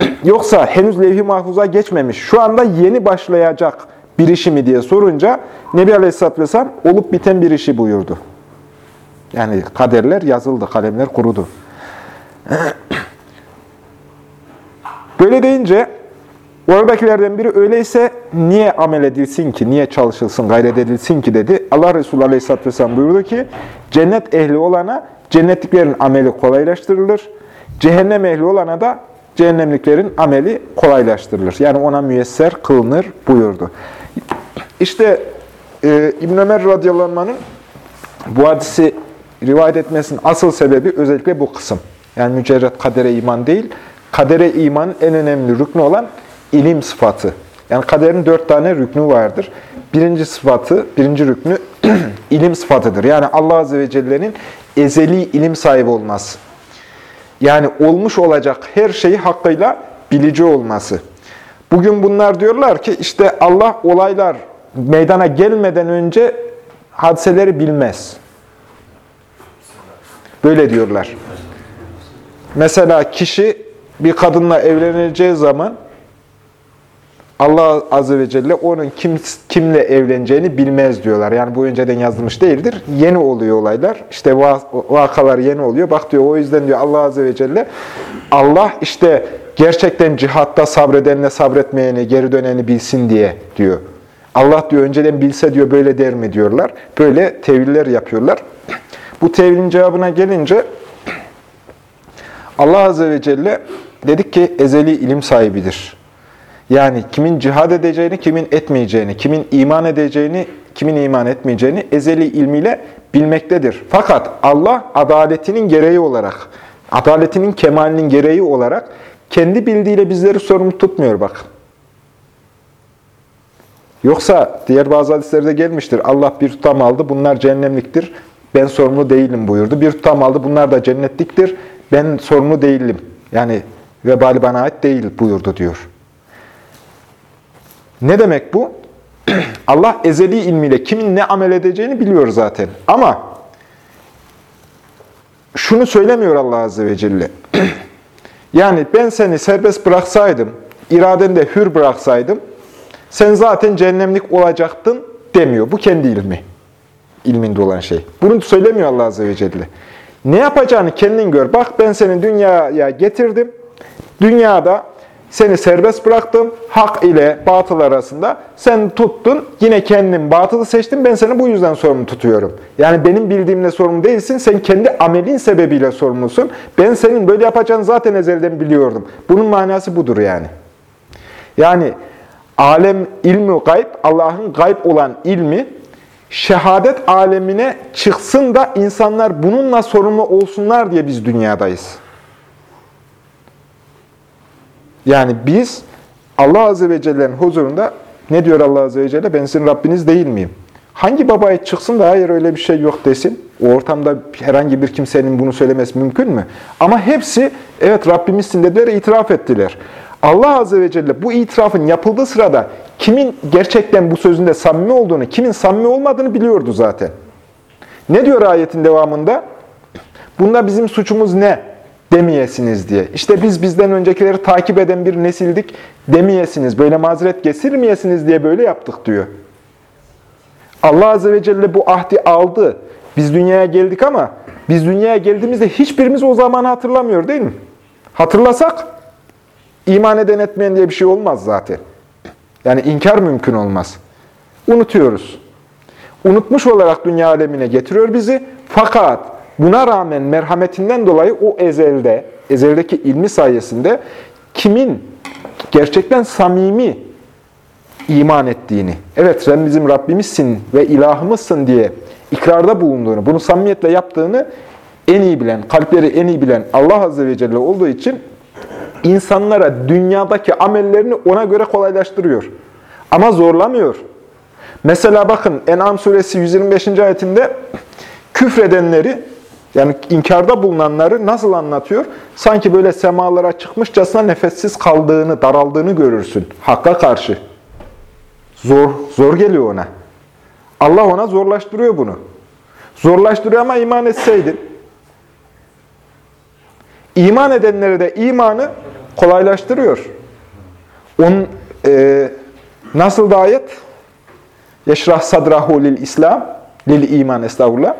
[SPEAKER 1] Yoksa henüz levh-i mahfuza geçmemiş, şu anda yeni başlayacak bir işi mi diye sorunca Nebi Aleyhisselatü Vesselam olup biten bir işi buyurdu. Yani kaderler yazıldı, kalemler kurudu. Böyle deyince oradakilerden biri öyleyse niye amel edilsin ki, niye çalışılsın, gayret edilsin ki dedi. Allah Resulü Aleyhisselatü Vesselam buyurdu ki cennet ehli olana cennetliklerin ameli kolaylaştırılır. Cehennem ehli olana da cehennemliklerin ameli kolaylaştırılır. Yani ona müyesser kılınır buyurdu. İşte e, İbn Ömer radıyallahu bu hadisi rivayet etmesinin asıl sebebi özellikle bu kısım. Yani mücerret kadere iman değil, kadere imanın en önemli rüknü olan ilim sıfatı. Yani kaderin dört tane rüknü vardır. Birinci sıfatı, birinci rüknü ilim sıfatıdır. Yani Allah Azze ve Celle'nin ezeli ilim sahibi olması. Yani olmuş olacak her şeyi hakkıyla bilici olması. Bugün bunlar diyorlar ki işte Allah olaylar meydana gelmeden önce hadiseleri bilmez. Böyle diyorlar. Mesela kişi bir kadınla evleneceği zaman Allah Azze ve Celle onun kim, kimle evleneceğini bilmez diyorlar. Yani bu önceden yazılmış değildir. Yeni oluyor olaylar. İşte vakalar yeni oluyor. Bak diyor o yüzden diyor Allah Azze ve Celle Allah işte gerçekten cihatta sabredenle sabretmeyeni, geri döneni bilsin diye diyor. Allah diyor önceden bilse diyor böyle der mi diyorlar. Böyle teviller yapıyorlar. Bu tevilin cevabına gelince Allah Azze ve Celle dedik ki ezeli ilim sahibidir. Yani kimin cihad edeceğini, kimin etmeyeceğini, kimin iman edeceğini, kimin iman etmeyeceğini ezeli ilmiyle bilmektedir. Fakat Allah adaletinin gereği olarak, adaletinin kemalinin gereği olarak kendi bildiğiyle bizleri sorumlu tutmuyor bak. Yoksa diğer bazı hadislerde gelmiştir. Allah bir tutam aldı, bunlar cehennemliktir. Ben sorumlu değilim buyurdu. Bir tutam aldı, bunlar da cennetliktir. Ben sorumlu değilim. Yani vebali bana ait değil buyurdu diyor. Ne demek bu? Allah ezeli ilmiyle kimin ne amel edeceğini biliyor zaten. Ama şunu söylemiyor Allah Azze ve Celle. yani ben seni serbest bıraksaydım, iradeni de hür bıraksaydım, sen zaten cehennemlik olacaktın demiyor. Bu kendi ilmi. ilminde olan şey. Bunu söylemiyor Allah Azze ve Celle. Ne yapacağını kendin gör. Bak ben seni dünyaya getirdim. Dünyada seni serbest bıraktım. Hak ile batıl arasında. Sen tuttun. Yine kendin batılı seçtin. Ben seni bu yüzden sorumlu tutuyorum. Yani benim bildiğimle sorumlu değilsin. Sen kendi amelin sebebiyle sorumlusun. Ben senin böyle yapacağını zaten ezelden biliyordum. Bunun manası budur yani. Yani alem ilmi gayb, Allah'ın gayb olan ilmi şehadet alemine çıksın da insanlar bununla sorumlu olsunlar diye biz dünyadayız. Yani biz Allah Azze ve Celle'nin huzurunda ne diyor Allah Azze ve Celle? Ben sizin Rabbiniz değil miyim? Hangi babaya çıksın da hayır öyle bir şey yok desin? O ortamda herhangi bir kimsenin bunu söylemesi mümkün mü? Ama hepsi evet Rabbimizsin dediler, itiraf ettiler. Allah Azze ve Celle bu itirafın yapıldığı sırada kimin gerçekten bu sözünde samimi olduğunu, kimin samimi olmadığını biliyordu zaten. Ne diyor ayetin devamında? Bunda bizim suçumuz ne? Demeyesiniz diye. İşte biz bizden öncekileri takip eden bir nesildik demeyesiniz, böyle mazeret getirmeyesiniz diye böyle yaptık diyor. Allah Azze ve Celle bu ahdi aldı. Biz dünyaya geldik ama biz dünyaya geldiğimizde hiçbirimiz o zamanı hatırlamıyor değil mi? Hatırlasak iman eden etmeyen diye bir şey olmaz zaten. Yani inkar mümkün olmaz. Unutuyoruz. Unutmuş olarak dünya alemine getiriyor bizi. Fakat buna rağmen merhametinden dolayı o ezelde, ezeldeki ilmi sayesinde kimin gerçekten samimi iman ettiğini, evet sen bizim Rabbimizsin ve ilahımızsın diye ikrarda bulunduğunu, bunu samimiyetle yaptığını en iyi bilen, kalpleri en iyi bilen Allah Azze ve Celle olduğu için insanlara dünyadaki amellerini ona göre kolaylaştırıyor. Ama zorlamıyor. Mesela bakın En'am suresi 125. ayetinde küfredenleri yani inkarda bulunanları nasıl anlatıyor? Sanki böyle semalara çıkmışçasına nefessiz kaldığını, daraldığını görürsün. Hakka karşı. Zor, zor geliyor ona. Allah ona zorlaştırıyor bunu. Zorlaştırıyor ama iman etseydin. İman edenlere de imanı kolaylaştırıyor. Onun e, nasıl da ayet? Yeşrah sadrahu lil İslam, lil iman estağfurullah.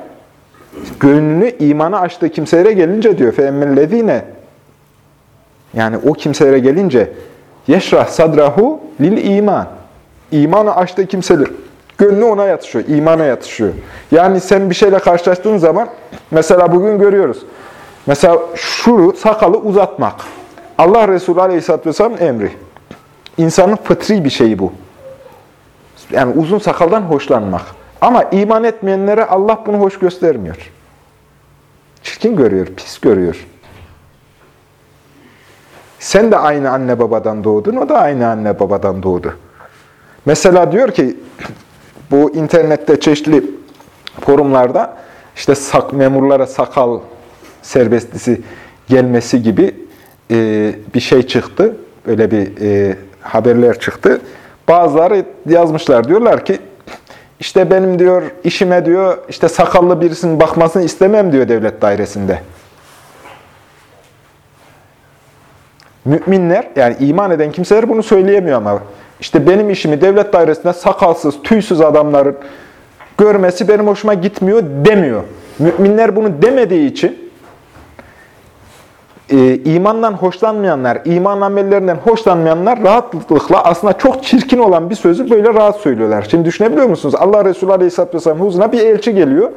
[SPEAKER 1] Gönlünü imana açtığı kimselere gelince diyor. Femmellezine yani o kimselere gelince yeşrah sadrahu lil iman. İmanı açtığı kimseler gönlü ona yatışıyor, imana yatışıyor. Yani sen bir şeyle karşılaştığın zaman mesela bugün görüyoruz. Mesela şu sakalı uzatmak. Allah Resulü Aleyhisselatü Vesselam'ın emri. İnsanın fıtri bir şeyi bu. Yani uzun sakaldan hoşlanmak. Ama iman etmeyenlere Allah bunu hoş göstermiyor. Çirkin görüyor, pis görüyor. Sen de aynı anne babadan doğdun, o da aynı anne babadan doğdu. Mesela diyor ki, bu internette çeşitli forumlarda işte sak, memurlara sakal serbestlisi gelmesi gibi e, bir şey çıktı. Öyle bir e, haberler çıktı. Bazıları yazmışlar. Diyorlar ki işte benim diyor işime diyor işte sakallı birisinin bakmasını istemem diyor devlet dairesinde. Müminler yani iman eden kimseler bunu söyleyemiyor ama işte benim işimi devlet dairesinde sakalsız, tüysüz adamların görmesi benim hoşuma gitmiyor demiyor. Müminler bunu demediği için e, imandan hoşlanmayanlar, iman amellerinden hoşlanmayanlar rahatlıkla aslında çok çirkin olan bir sözü böyle rahat söylüyorlar. Şimdi düşünebiliyor musunuz? Allah Resulü Aleyhisselatü Vesselam huzuruna bir elçi geliyor.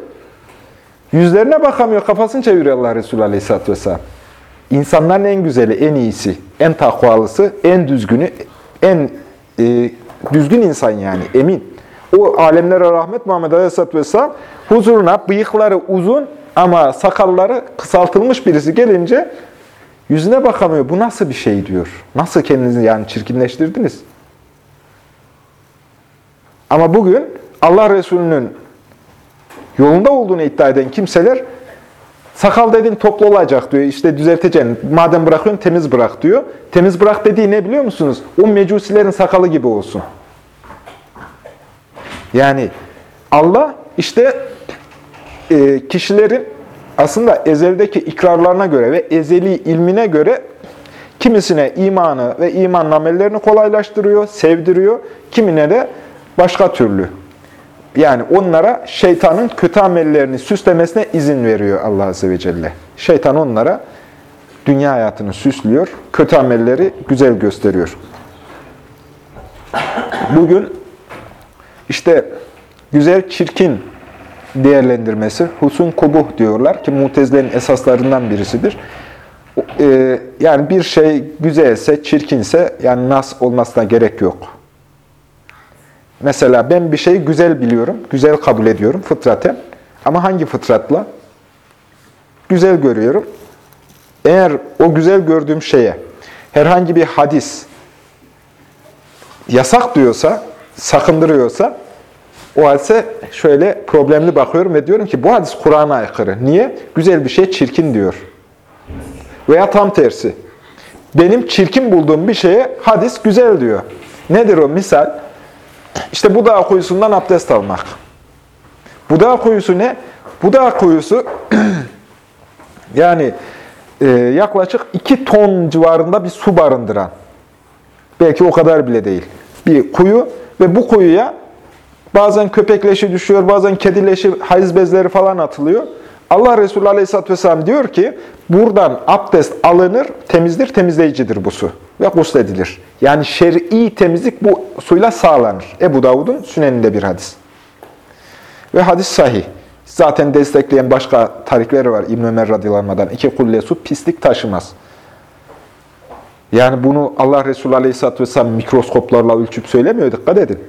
[SPEAKER 1] Yüzlerine bakamıyor, kafasını çeviriyor Allah Resulü Aleyhisselatü Vesselam. İnsanların en güzeli, en iyisi, en takvalısı, en düzgünü, en e, düzgün insan yani, emin. O alemlere rahmet Muhammed Aleyhisselatü Vesselam huzuruna bıyıkları uzun ama sakalları kısaltılmış birisi gelince yüzüne bakamıyor. Bu nasıl bir şey diyor. Nasıl kendinizi yani çirkinleştirdiniz? Ama bugün Allah Resulü'nün yolunda olduğunu iddia eden kimseler sakal dediğin toplu olacak diyor. İşte düzelteceksin. Madem bırakıyorsun temiz bırak diyor. Temiz bırak dediği ne biliyor musunuz? O mecusilerin sakalı gibi olsun. Yani Allah işte e, kişilerin aslında ezeldeki ikrarlarına göre ve ezeli ilmine göre kimisine imanı ve iman amellerini kolaylaştırıyor, sevdiriyor. Kimine de başka türlü. Yani onlara şeytanın kötü amellerini süslemesine izin veriyor Allah Azze ve Celle. Şeytan onlara dünya hayatını süslüyor, kötü amelleri güzel gösteriyor. Bugün işte güzel çirkin değerlendirmesi, husun kubuh diyorlar ki mutezilerin esaslarından birisidir. E, yani bir şey güzelse, çirkinse yani nas olmasına gerek yok. Mesela ben bir şeyi güzel biliyorum, güzel kabul ediyorum fıtraten. Ama hangi fıtratla? Güzel görüyorum. Eğer o güzel gördüğüm şeye herhangi bir hadis yasak diyorsa, sakındırıyorsa, o halde şöyle problemli bakıyorum ve diyorum ki bu hadis Kur'an'a aykırı. Niye? Güzel bir şey çirkin diyor. Veya tam tersi. Benim çirkin bulduğum bir şeye hadis güzel diyor. Nedir o misal? İşte bu dağ kuyusundan abdest almak. Bu dağ kuyusu ne? Bu dağ kuyusu yani e, yaklaşık 2 ton civarında bir su barındıran. Belki o kadar bile değil. Bir kuyu ve bu kuyuya bazen köpek leşi düşüyor, bazen kedi leşi, hayız bezleri falan atılıyor. Allah Resulü Aleyhisselatü Vesselam diyor ki, buradan abdest alınır, temizdir, temizleyicidir bu su ve gusledilir. Yani şer'i temizlik bu suyla sağlanır. Ebu Davud'un süneninde bir hadis. Ve hadis sahih. Zaten destekleyen başka tarikleri var İbn Ömer radıyallahu İki kulle su pislik taşımaz. Yani bunu Allah Resulü Aleyhisselatü Vesselam mikroskoplarla ölçüp söylemiyor. Dikkat edin.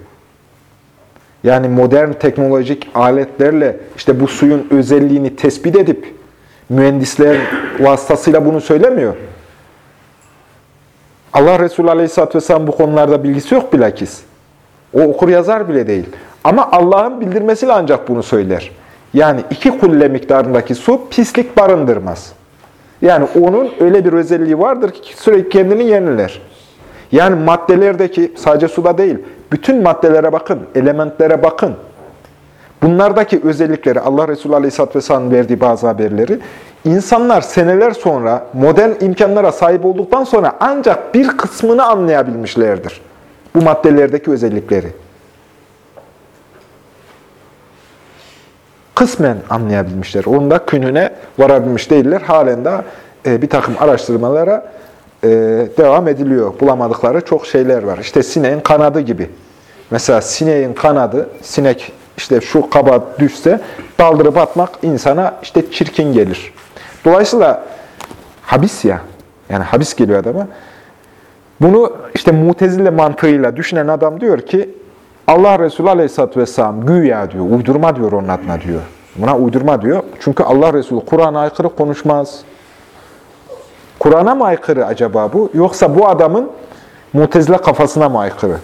[SPEAKER 1] Yani modern teknolojik aletlerle işte bu suyun özelliğini tespit edip mühendisler vasıtasıyla bunu söylemiyor. Allah Resulü Aleyhisselatü Vesselam bu konularda bilgisi yok bilakis. O okur yazar bile değil. Ama Allah'ın bildirmesiyle ancak bunu söyler. Yani iki kulle miktarındaki su pislik barındırmaz. Yani onun öyle bir özelliği vardır ki sürekli kendini yeniler. Yani maddelerdeki, sadece suda değil, bütün maddelere bakın, elementlere bakın. Bunlardaki özellikleri, Allah Resulü Aleyhisselatü Vesselam'ın verdiği bazı haberleri, insanlar seneler sonra modern imkanlara sahip olduktan sonra ancak bir kısmını anlayabilmişlerdir. Bu maddelerdeki özellikleri. Kısmen anlayabilmişler. Onun da künhüne varabilmiş değiller. Halen de e, bir takım araştırmalara e, devam ediliyor. Bulamadıkları çok şeyler var. İşte sineğin kanadı gibi. Mesela sineğin kanadı, sinek işte şu kaba düşse daldırıp atmak insana işte çirkin gelir. Dolayısıyla habis ya, yani habis geliyor adama. Bunu işte mutezile mantığıyla düşünen adam diyor ki Allah Resulü Aleyhisselatü Vesselam güya diyor, uydurma diyor onun adına diyor. Buna uydurma diyor. Çünkü Allah Resulü Kur'an'a aykırı konuşmaz. Kur'an'a mı aykırı acaba bu? Yoksa bu adamın mutezile kafasına mı aykırı?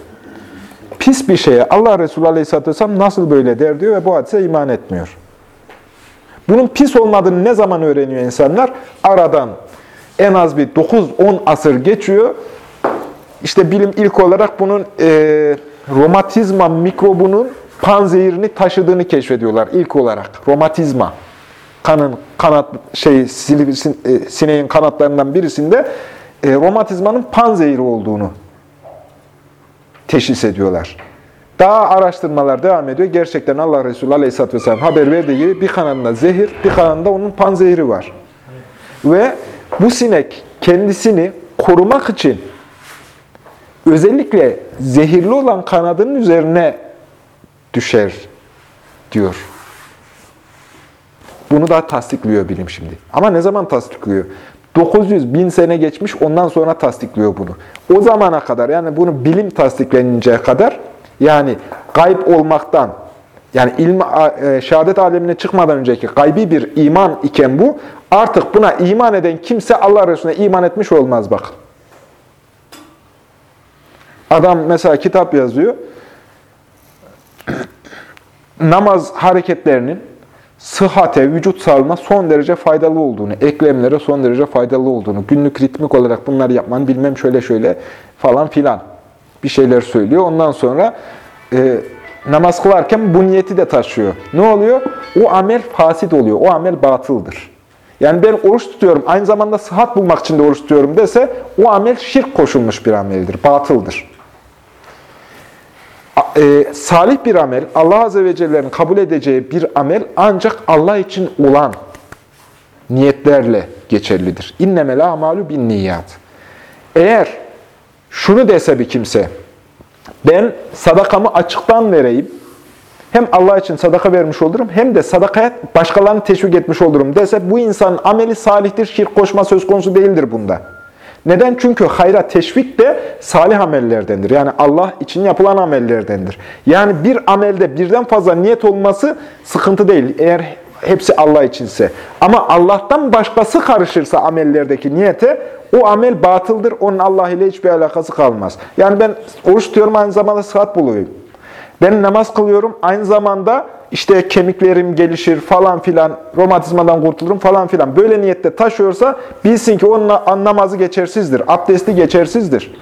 [SPEAKER 1] Pis bir şeye Allah Resulü Aleyhisselatü Vesselam nasıl böyle der diyor ve bu hadise iman etmiyor. Bunun pis olmadığını ne zaman öğreniyor insanlar? Aradan en az bir 9-10 asır geçiyor. İşte bilim ilk olarak bunun e, romatizma mikrobunun panzehirini taşıdığını keşfediyorlar ilk olarak. Romatizma kanın kanat şey e, sineğin kanatlarından birisinde e, romatizmanın panzehiri olduğunu teşhis ediyorlar. Daha araştırmalar devam ediyor. Gerçekten Allah Resulü Aleyhisselatü Vesselam haber verdiği gibi bir kanadında zehir, bir kanadında onun panzehiri var. Ve bu sinek kendisini korumak için özellikle zehirli olan kanadının üzerine düşer diyor. Bunu da tasdikliyor bilim şimdi. Ama ne zaman tasdikliyor? 900 bin sene geçmiş ondan sonra tasdikliyor bunu. O zamana kadar yani bunu bilim tasdikleninceye kadar yani gayb olmaktan yani ilmi, e, şehadet alemine çıkmadan önceki gaybi bir iman iken bu artık buna iman eden kimse Allah Resulüne iman etmiş olmaz bak. Adam mesela kitap yazıyor. Namaz hareketlerinin sıhhate, vücut sağlığına son derece faydalı olduğunu, eklemlere son derece faydalı olduğunu, günlük ritmik olarak bunları yapman bilmem şöyle şöyle falan filan bir şeyler söylüyor. Ondan sonra e, namaz kılarken bu niyeti de taşıyor. Ne oluyor? O amel fasit oluyor. O amel batıldır. Yani ben oruç tutuyorum, aynı zamanda sıhhat bulmak için de oruç tutuyorum dese o amel şirk koşulmuş bir ameldir, batıldır. E, salih bir amel, Allah Azze ve Celle'nin kabul edeceği bir amel ancak Allah için olan niyetlerle geçerlidir. İnnemel amalu bin niyat. Eğer şunu dese bir kimse, ben sadakamı açıktan vereyim, hem Allah için sadaka vermiş olurum, hem de sadakaya başkalarını teşvik etmiş olurum dese, bu insanın ameli salihtir, şirk koşma söz konusu değildir bunda. Neden? Çünkü hayra teşvik de salih amellerdendir. Yani Allah için yapılan amellerdendir. Yani bir amelde birden fazla niyet olması sıkıntı değil. Eğer hepsi Allah içinse. Ama Allah'tan başkası karışırsa amellerdeki niyete, o amel batıldır. Onun Allah ile hiçbir alakası kalmaz. Yani ben oruç tutuyorum aynı zamanda sıhhat buluyorum. Ben namaz kılıyorum aynı zamanda işte kemiklerim gelişir falan filan, romatizmadan kurtulurum falan filan. Böyle niyette taşıyorsa bilsin ki onun namazı geçersizdir, abdesti geçersizdir.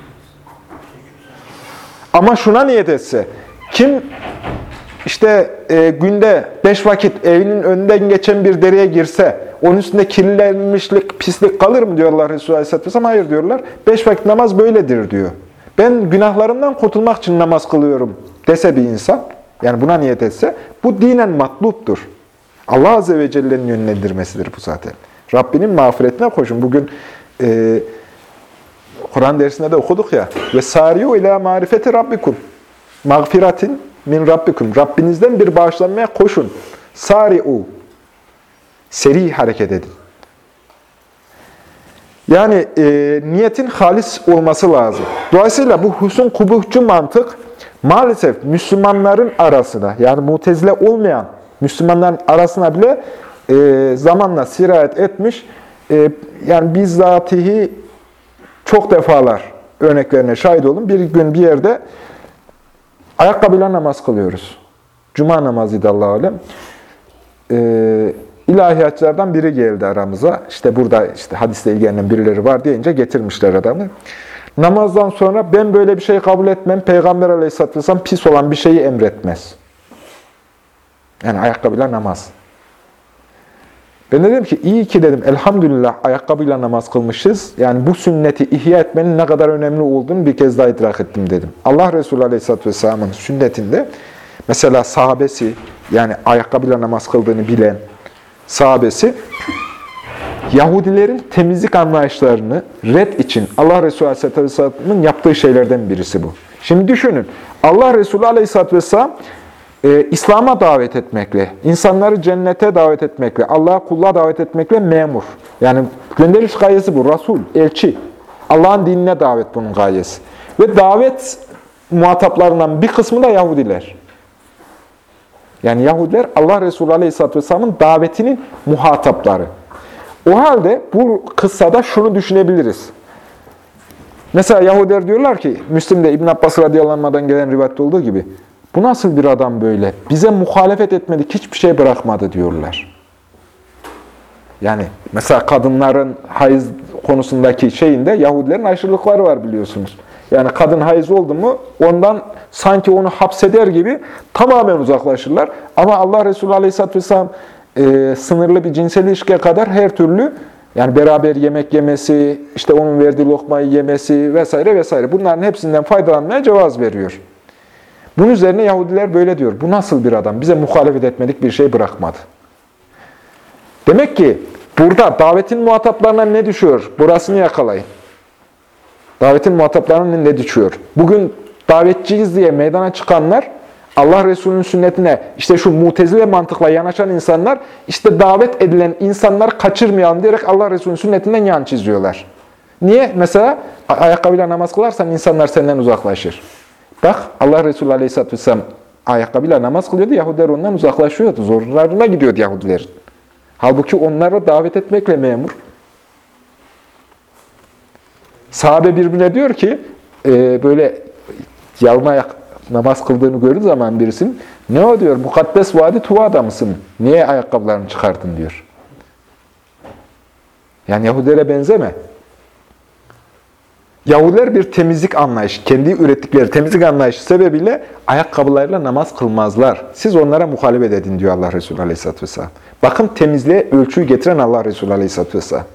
[SPEAKER 1] Ama şuna niyet etse, kim işte e, günde beş vakit evinin önünden geçen bir dereye girse, onun üstünde kirlenmişlik, pislik kalır mı diyorlar Resulü Aleyhisselatü Vesselam? Hayır diyorlar. Beş vakit namaz böyledir diyor. Ben günahlarımdan kurtulmak için namaz kılıyorum dese bir insan, yani buna niyet etse, bu dinen matluptur. Allah Azze ve Celle'nin yönlendirmesidir bu zaten. Rabbinin mağfiretine koşun. Bugün e, Kur'an dersinde de okuduk ya. Ve sariyu ila marifeti rabbikum. Mağfiratin min rabbikum. Rabbinizden bir bağışlanmaya koşun. Sari'u. Seri hareket edin. Yani e, niyetin halis olması lazım. Dolayısıyla bu husun kubuhçu mantık maalesef Müslümanların arasına, yani mutezile olmayan Müslümanların arasına bile e, zamanla sirayet etmiş. E, yani bizzatihi çok defalar örneklerine şahit olun. Bir gün bir yerde ayakkabıyla namaz kılıyoruz. Cuma namazıydı Allah alem. Ee, ilahiyatçılardan biri geldi aramıza. İşte burada işte hadisle ilgilenen birileri var deyince getirmişler adamı. Namazdan sonra ben böyle bir şey kabul etmem. Peygamber aleyhisselatü vesselam pis olan bir şeyi emretmez. Yani ayakkabıyla namaz. Ben de dedim ki iyi ki dedim elhamdülillah ayakkabıyla namaz kılmışız. Yani bu sünneti ihya etmenin ne kadar önemli olduğunu bir kez daha idrak ettim dedim. Allah Resulü Aleyhisselatü Vesselam'ın sünnetinde mesela sahabesi yani ayakkabıyla namaz kıldığını bilen sahabesi Yahudilerin temizlik anlayışlarını red için Allah Resulü Aleyhisselatü Vesselam'ın yaptığı şeylerden birisi bu. Şimdi düşünün Allah Resulü Aleyhisselatü Vesselam e, İslam'a davet etmekle, insanları cennete davet etmekle, Allah'a kulluğa davet etmekle memur. Yani gönderiş gayesi bu, Resul, elçi. Allah'ın dinine davet bunun gayesi. Ve davet muhataplarından bir kısmı da Yahudiler. Yani Yahudiler Allah Resulü Aleyhisselatü Vesselam'ın davetinin muhatapları. O halde bu kıssada şunu düşünebiliriz. Mesela Yahudiler diyorlar ki, Müslim'de İbn Abbas radıyallahu gelen rivayette olduğu gibi, bu nasıl bir adam böyle? Bize muhalefet etmedik, hiçbir şey bırakmadı diyorlar. Yani mesela kadınların hayız konusundaki şeyinde Yahudilerin aşırılıkları var biliyorsunuz. Yani kadın hayız oldu mu ondan sanki onu hapseder gibi tamamen uzaklaşırlar. Ama Allah Resulü Aleyhisselatü Vesselam e, sınırlı bir cinsel ilişkiye kadar her türlü yani beraber yemek yemesi, işte onun verdiği lokmayı yemesi vesaire vesaire bunların hepsinden faydalanmaya cevaz veriyor. Bunun üzerine Yahudiler böyle diyor. Bu nasıl bir adam? Bize muhalefet etmedik bir şey bırakmadı. Demek ki burada davetin muhataplarına ne düşüyor? Burasını yakalayın. Davetin muhataplarına ne düşüyor? Bugün davetçiyiz diye meydana çıkanlar, Allah Resulü'nün sünnetine işte şu mutezile mantıkla yanaşan insanlar, işte davet edilen insanlar kaçırmayalım diyerek Allah Resulü'nün sünnetinden yan çiziyorlar. Niye? Mesela ayakkabıyla namaz kılarsan insanlar senden uzaklaşır. Bak Allah Resulü Aleyhisselatü Vesselam ayakkabıyla namaz kılıyordu. Yahudiler ondan uzaklaşıyordu. Zorlarına gidiyordu Yahudilerin. Halbuki onlara davet etmekle memur. Sahabe birbirine diyor ki, e, böyle yalma ayak namaz kıldığını gördüğü zaman birisinin, ne o diyor, mukaddes vadi tuva adamısın, niye ayakkabılarını çıkartın diyor. Yani Yahudilere benzeme. Yahudiler bir temizlik anlayışı, kendi ürettikleri temizlik anlayışı sebebiyle ayakkabılarıyla namaz kılmazlar. Siz onlara muhalefet edin diyor Allah Resulü Aleyhisselatü Vesselam. Bakın temizliğe ölçüyü getiren Allah Resulü Aleyhisselatü Vesselam.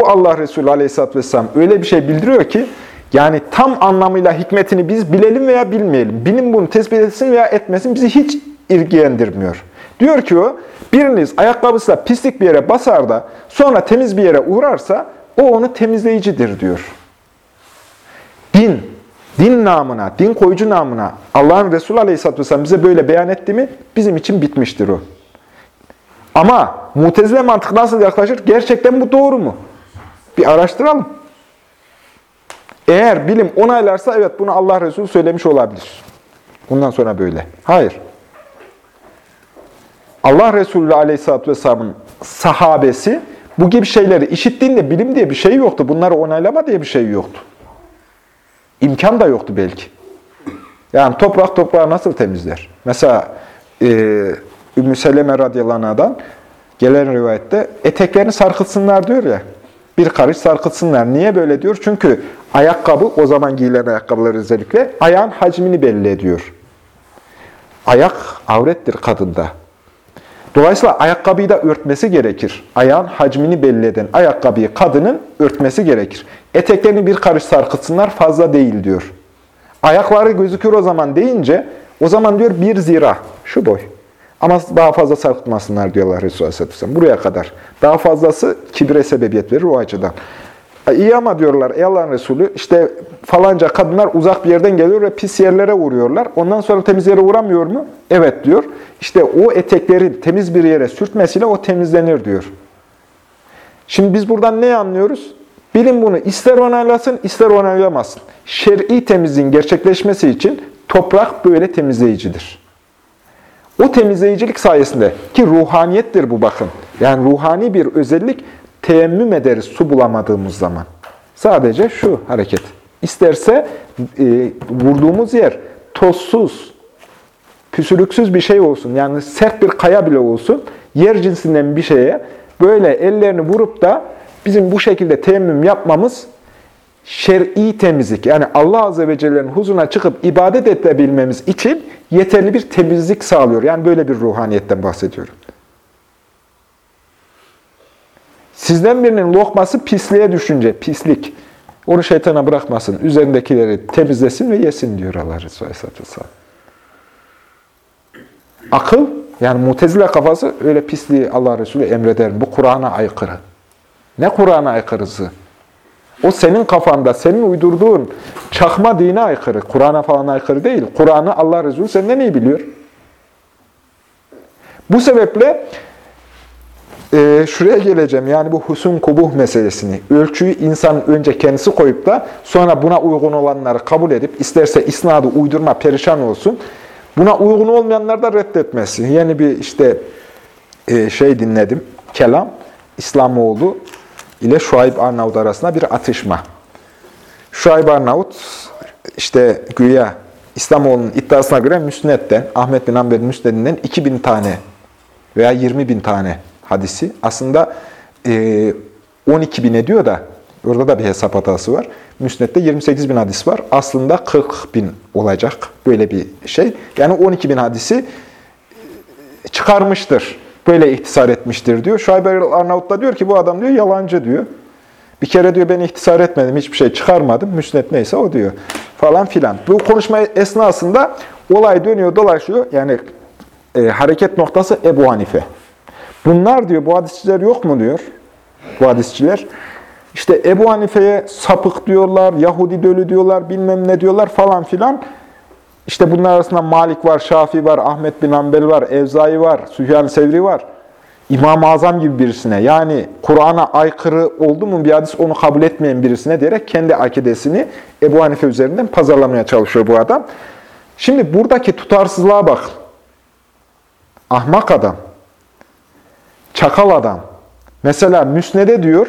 [SPEAKER 1] O Allah Resulü Aleyhisselatü Vesselam öyle bir şey bildiriyor ki, Yani tam anlamıyla hikmetini biz bilelim veya bilmeyelim. Bilim bunu tespit etsin veya etmesin bizi hiç ilgilendirmiyor. Diyor ki o, biriniz ayakkabısıyla pislik bir yere basar da sonra temiz bir yere uğrarsa o onu temizleyicidir diyor. Din, din namına, din koyucu namına Allah'ın Resulü Aleyhisselatü Vesselam bize böyle beyan etti mi bizim için bitmiştir o. Ama mutezile mantık nasıl yaklaşır? Gerçekten bu doğru mu? Bir araştıralım. Eğer bilim onaylarsa evet bunu Allah Resulü söylemiş olabilir. Bundan sonra böyle. Hayır. Allah Resulü Aleyhisselatü Vesselam'ın sahabesi bu gibi şeyleri işittiğinde bilim diye bir şey yoktu. Bunları onaylama diye bir şey yoktu. İmkan da yoktu belki. Yani toprak toprağı nasıl temizler? Mesela e, Ümmü Seleme radıyallahu anh'dan gelen rivayette eteklerini sarkıtsınlar diyor ya. Bir karış sarkıtsınlar. Niye böyle diyor? Çünkü ayakkabı, o zaman giyilen ayakkabılar özellikle, ayağın hacmini belli ediyor. Ayak avrettir kadında. Dolayısıyla ayakkabıyı da örtmesi gerekir. Ayağın hacmini belli eden ayakkabıyı kadının örtmesi gerekir. Eteklerini bir karış sarkıtsınlar fazla değil diyor. Ayakları gözükür o zaman deyince, o zaman diyor bir zira, şu boy. Ama daha fazla sarkıtmasınlar diyorlar Resulü Aleyhisselam. Buraya kadar. Daha fazlası kibire sebebiyet verir o açıdan. İyi ama diyorlar ey Allah'ın Resulü işte falanca kadınlar uzak bir yerden geliyor ve pis yerlere uğruyorlar. Ondan sonra temiz yere uğramıyor mu? Evet diyor. İşte o eteklerin temiz bir yere sürtmesiyle o temizlenir diyor. Şimdi biz buradan ne anlıyoruz? Bilim bunu ister onaylasın ister onaylamasın. Şer'i temizliğin gerçekleşmesi için toprak böyle temizleyicidir. O temizleyicilik sayesinde ki ruhaniyettir bu bakın. Yani ruhani bir özellik teyemmüm ederiz su bulamadığımız zaman. Sadece şu hareket. İsterse e, vurduğumuz yer tozsuz, püsürüksüz bir şey olsun. Yani sert bir kaya bile olsun. Yer cinsinden bir şeye böyle ellerini vurup da bizim bu şekilde teyemmüm yapmamız şer'i temizlik. Yani Allah Azze ve Celle'nin huzuruna çıkıp ibadet edebilmemiz için yeterli bir temizlik sağlıyor. Yani böyle bir ruhaniyetten bahsediyorum. Sizden birinin lokması pisliğe düşünce, pislik. Onu şeytana bırakmasın, üzerindekileri temizlesin ve yesin diyor Allah Resulü Aleyhisselatü Vesselam. Akıl, yani mutezile kafası öyle pisliği Allah Resulü emreder. Bu Kur'an'a aykırı. Ne Kur'an'a aykırısı? O senin kafanda, senin uydurduğun çakma dine aykırı. Kur'an'a falan aykırı değil. Kur'an'ı Allah Resulü senden iyi biliyor. Bu sebeple e, şuraya geleceğim. Yani bu husun kubuh meselesini. Ölçüyü insan önce kendisi koyup da sonra buna uygun olanları kabul edip isterse isnadı uydurma perişan olsun. Buna uygun olmayanlar da reddetmesi. Yeni bir işte e, şey dinledim. Kelam. İslamoğlu ile Şuayb Arnavut arasında bir atışma. Şuayb Arnavut işte güya İslamoğlu'nun iddiasına göre müsnetten, Ahmet bin Amber'in müsnedinden 2000 tane veya 20 bin tane hadisi. Aslında e, 12 bin ediyor da orada da bir hesap hatası var. Müsned'de 28 bin hadis var. Aslında 40 bin olacak böyle bir şey. Yani 12 bin hadisi çıkarmıştır. Böyle ihtisar etmiştir diyor. Şuayb Arnavut da diyor ki bu adam diyor yalancı diyor. Bir kere diyor ben ihtisar etmedim, hiçbir şey çıkarmadım. Müsned neyse o diyor. Falan filan. Bu konuşma esnasında olay dönüyor, dolaşıyor. Yani e, hareket noktası Ebu Hanife. Bunlar diyor, bu hadisçiler yok mu diyor. Bu hadisçiler. İşte Ebu Hanife'ye sapık diyorlar, Yahudi dölü diyorlar, bilmem ne diyorlar falan filan. İşte bunlar arasında Malik var, Şafii var, Ahmet bin Ambel var, Evzai var, Süfyan Sevri var. İmam-ı Azam gibi birisine yani Kur'an'a aykırı oldu mu bir hadis onu kabul etmeyen birisine diyerek kendi akidesini Ebu Hanife üzerinden pazarlamaya çalışıyor bu adam. Şimdi buradaki tutarsızlığa bak. Ahmak adam. Çakal adam. Mesela Müsned'e diyor,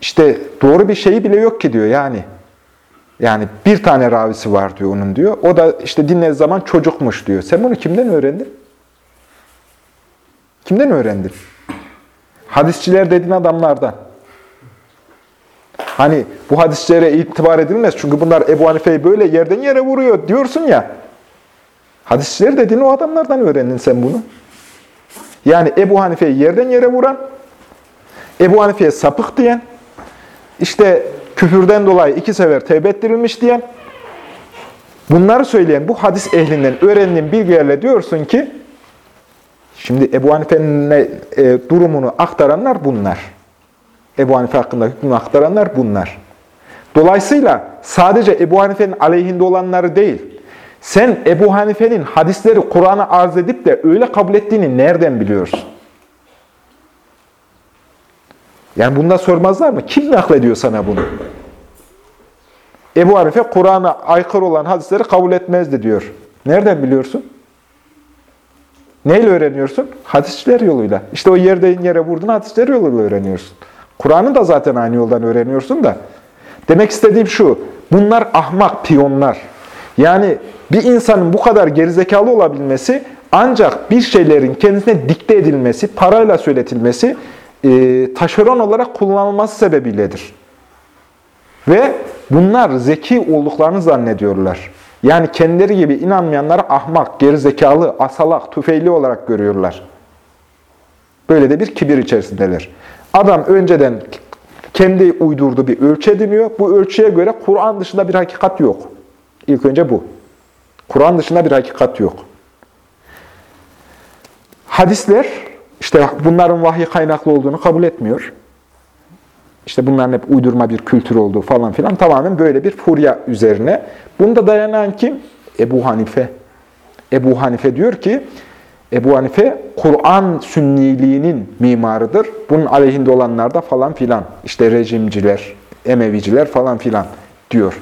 [SPEAKER 1] işte doğru bir şeyi bile yok ki diyor yani. Yani bir tane ravisi var diyor onun diyor. O da işte dinlediği zaman çocukmuş diyor. Sen bunu kimden öğrendin? Kimden öğrendin? Hadisçiler dediğin adamlardan. Hani bu hadisçilere itibar edilmez. Çünkü bunlar Ebu Hanife'yi böyle yerden yere vuruyor diyorsun ya. Hadisçiler dediğin o adamlardan öğrendin sen bunu. Yani Ebu Hanife'yi yerden yere vuran, Ebu Hanife'ye sapık diyen, işte küfürden dolayı iki sefer tevbe ettirilmiş diyen, bunları söyleyen bu hadis ehlinden öğrendiğin bilgilerle diyorsun ki, şimdi Ebu Hanife'nin e, durumunu aktaranlar bunlar. Ebu Hanife hakkında hükmünü aktaranlar bunlar. Dolayısıyla sadece Ebu Hanife'nin aleyhinde olanları değil, sen Ebu Hanife'nin hadisleri Kur'an'a arz edip de öyle kabul ettiğini nereden biliyorsun? Yani bunda sormazlar mı? Kim naklediyor sana bunu? Ebu Hanife Kur'an'a aykırı olan hadisleri kabul etmezdi diyor. Nereden biliyorsun? Neyle öğreniyorsun? Hadisçiler yoluyla. İşte o yerden yere vurdun hadisçiler yoluyla öğreniyorsun. Kur'an'ı da zaten aynı yoldan öğreniyorsun da. Demek istediğim şu, bunlar ahmak, piyonlar. Yani bir insanın bu kadar gerizekalı olabilmesi ancak bir şeylerin kendisine dikte edilmesi, parayla söyletilmesi, e, taşeron olarak kullanılması sebebiyledir. Ve bunlar zeki olduklarını zannediyorlar. Yani kendileri gibi inanmayanları ahmak, gerizekalı, asalak, tüfeğli olarak görüyorlar. Böyle de bir kibir içerisindeler. Adam önceden kendi uydurduğu bir ölçü ediniyor. Bu ölçüye göre Kur'an dışında bir hakikat yok. İlk önce bu. Kur'an dışında bir hakikat yok. Hadisler, işte bunların vahiy kaynaklı olduğunu kabul etmiyor. İşte bunların hep uydurma bir kültür olduğu falan filan tamamen böyle bir furya üzerine. Bunda dayanan kim? Ebu Hanife. Ebu Hanife diyor ki, Ebu Hanife Kur'an sünniliğinin mimarıdır. Bunun aleyhinde olanlar da falan filan. İşte rejimciler, Emeviciler falan filan diyor.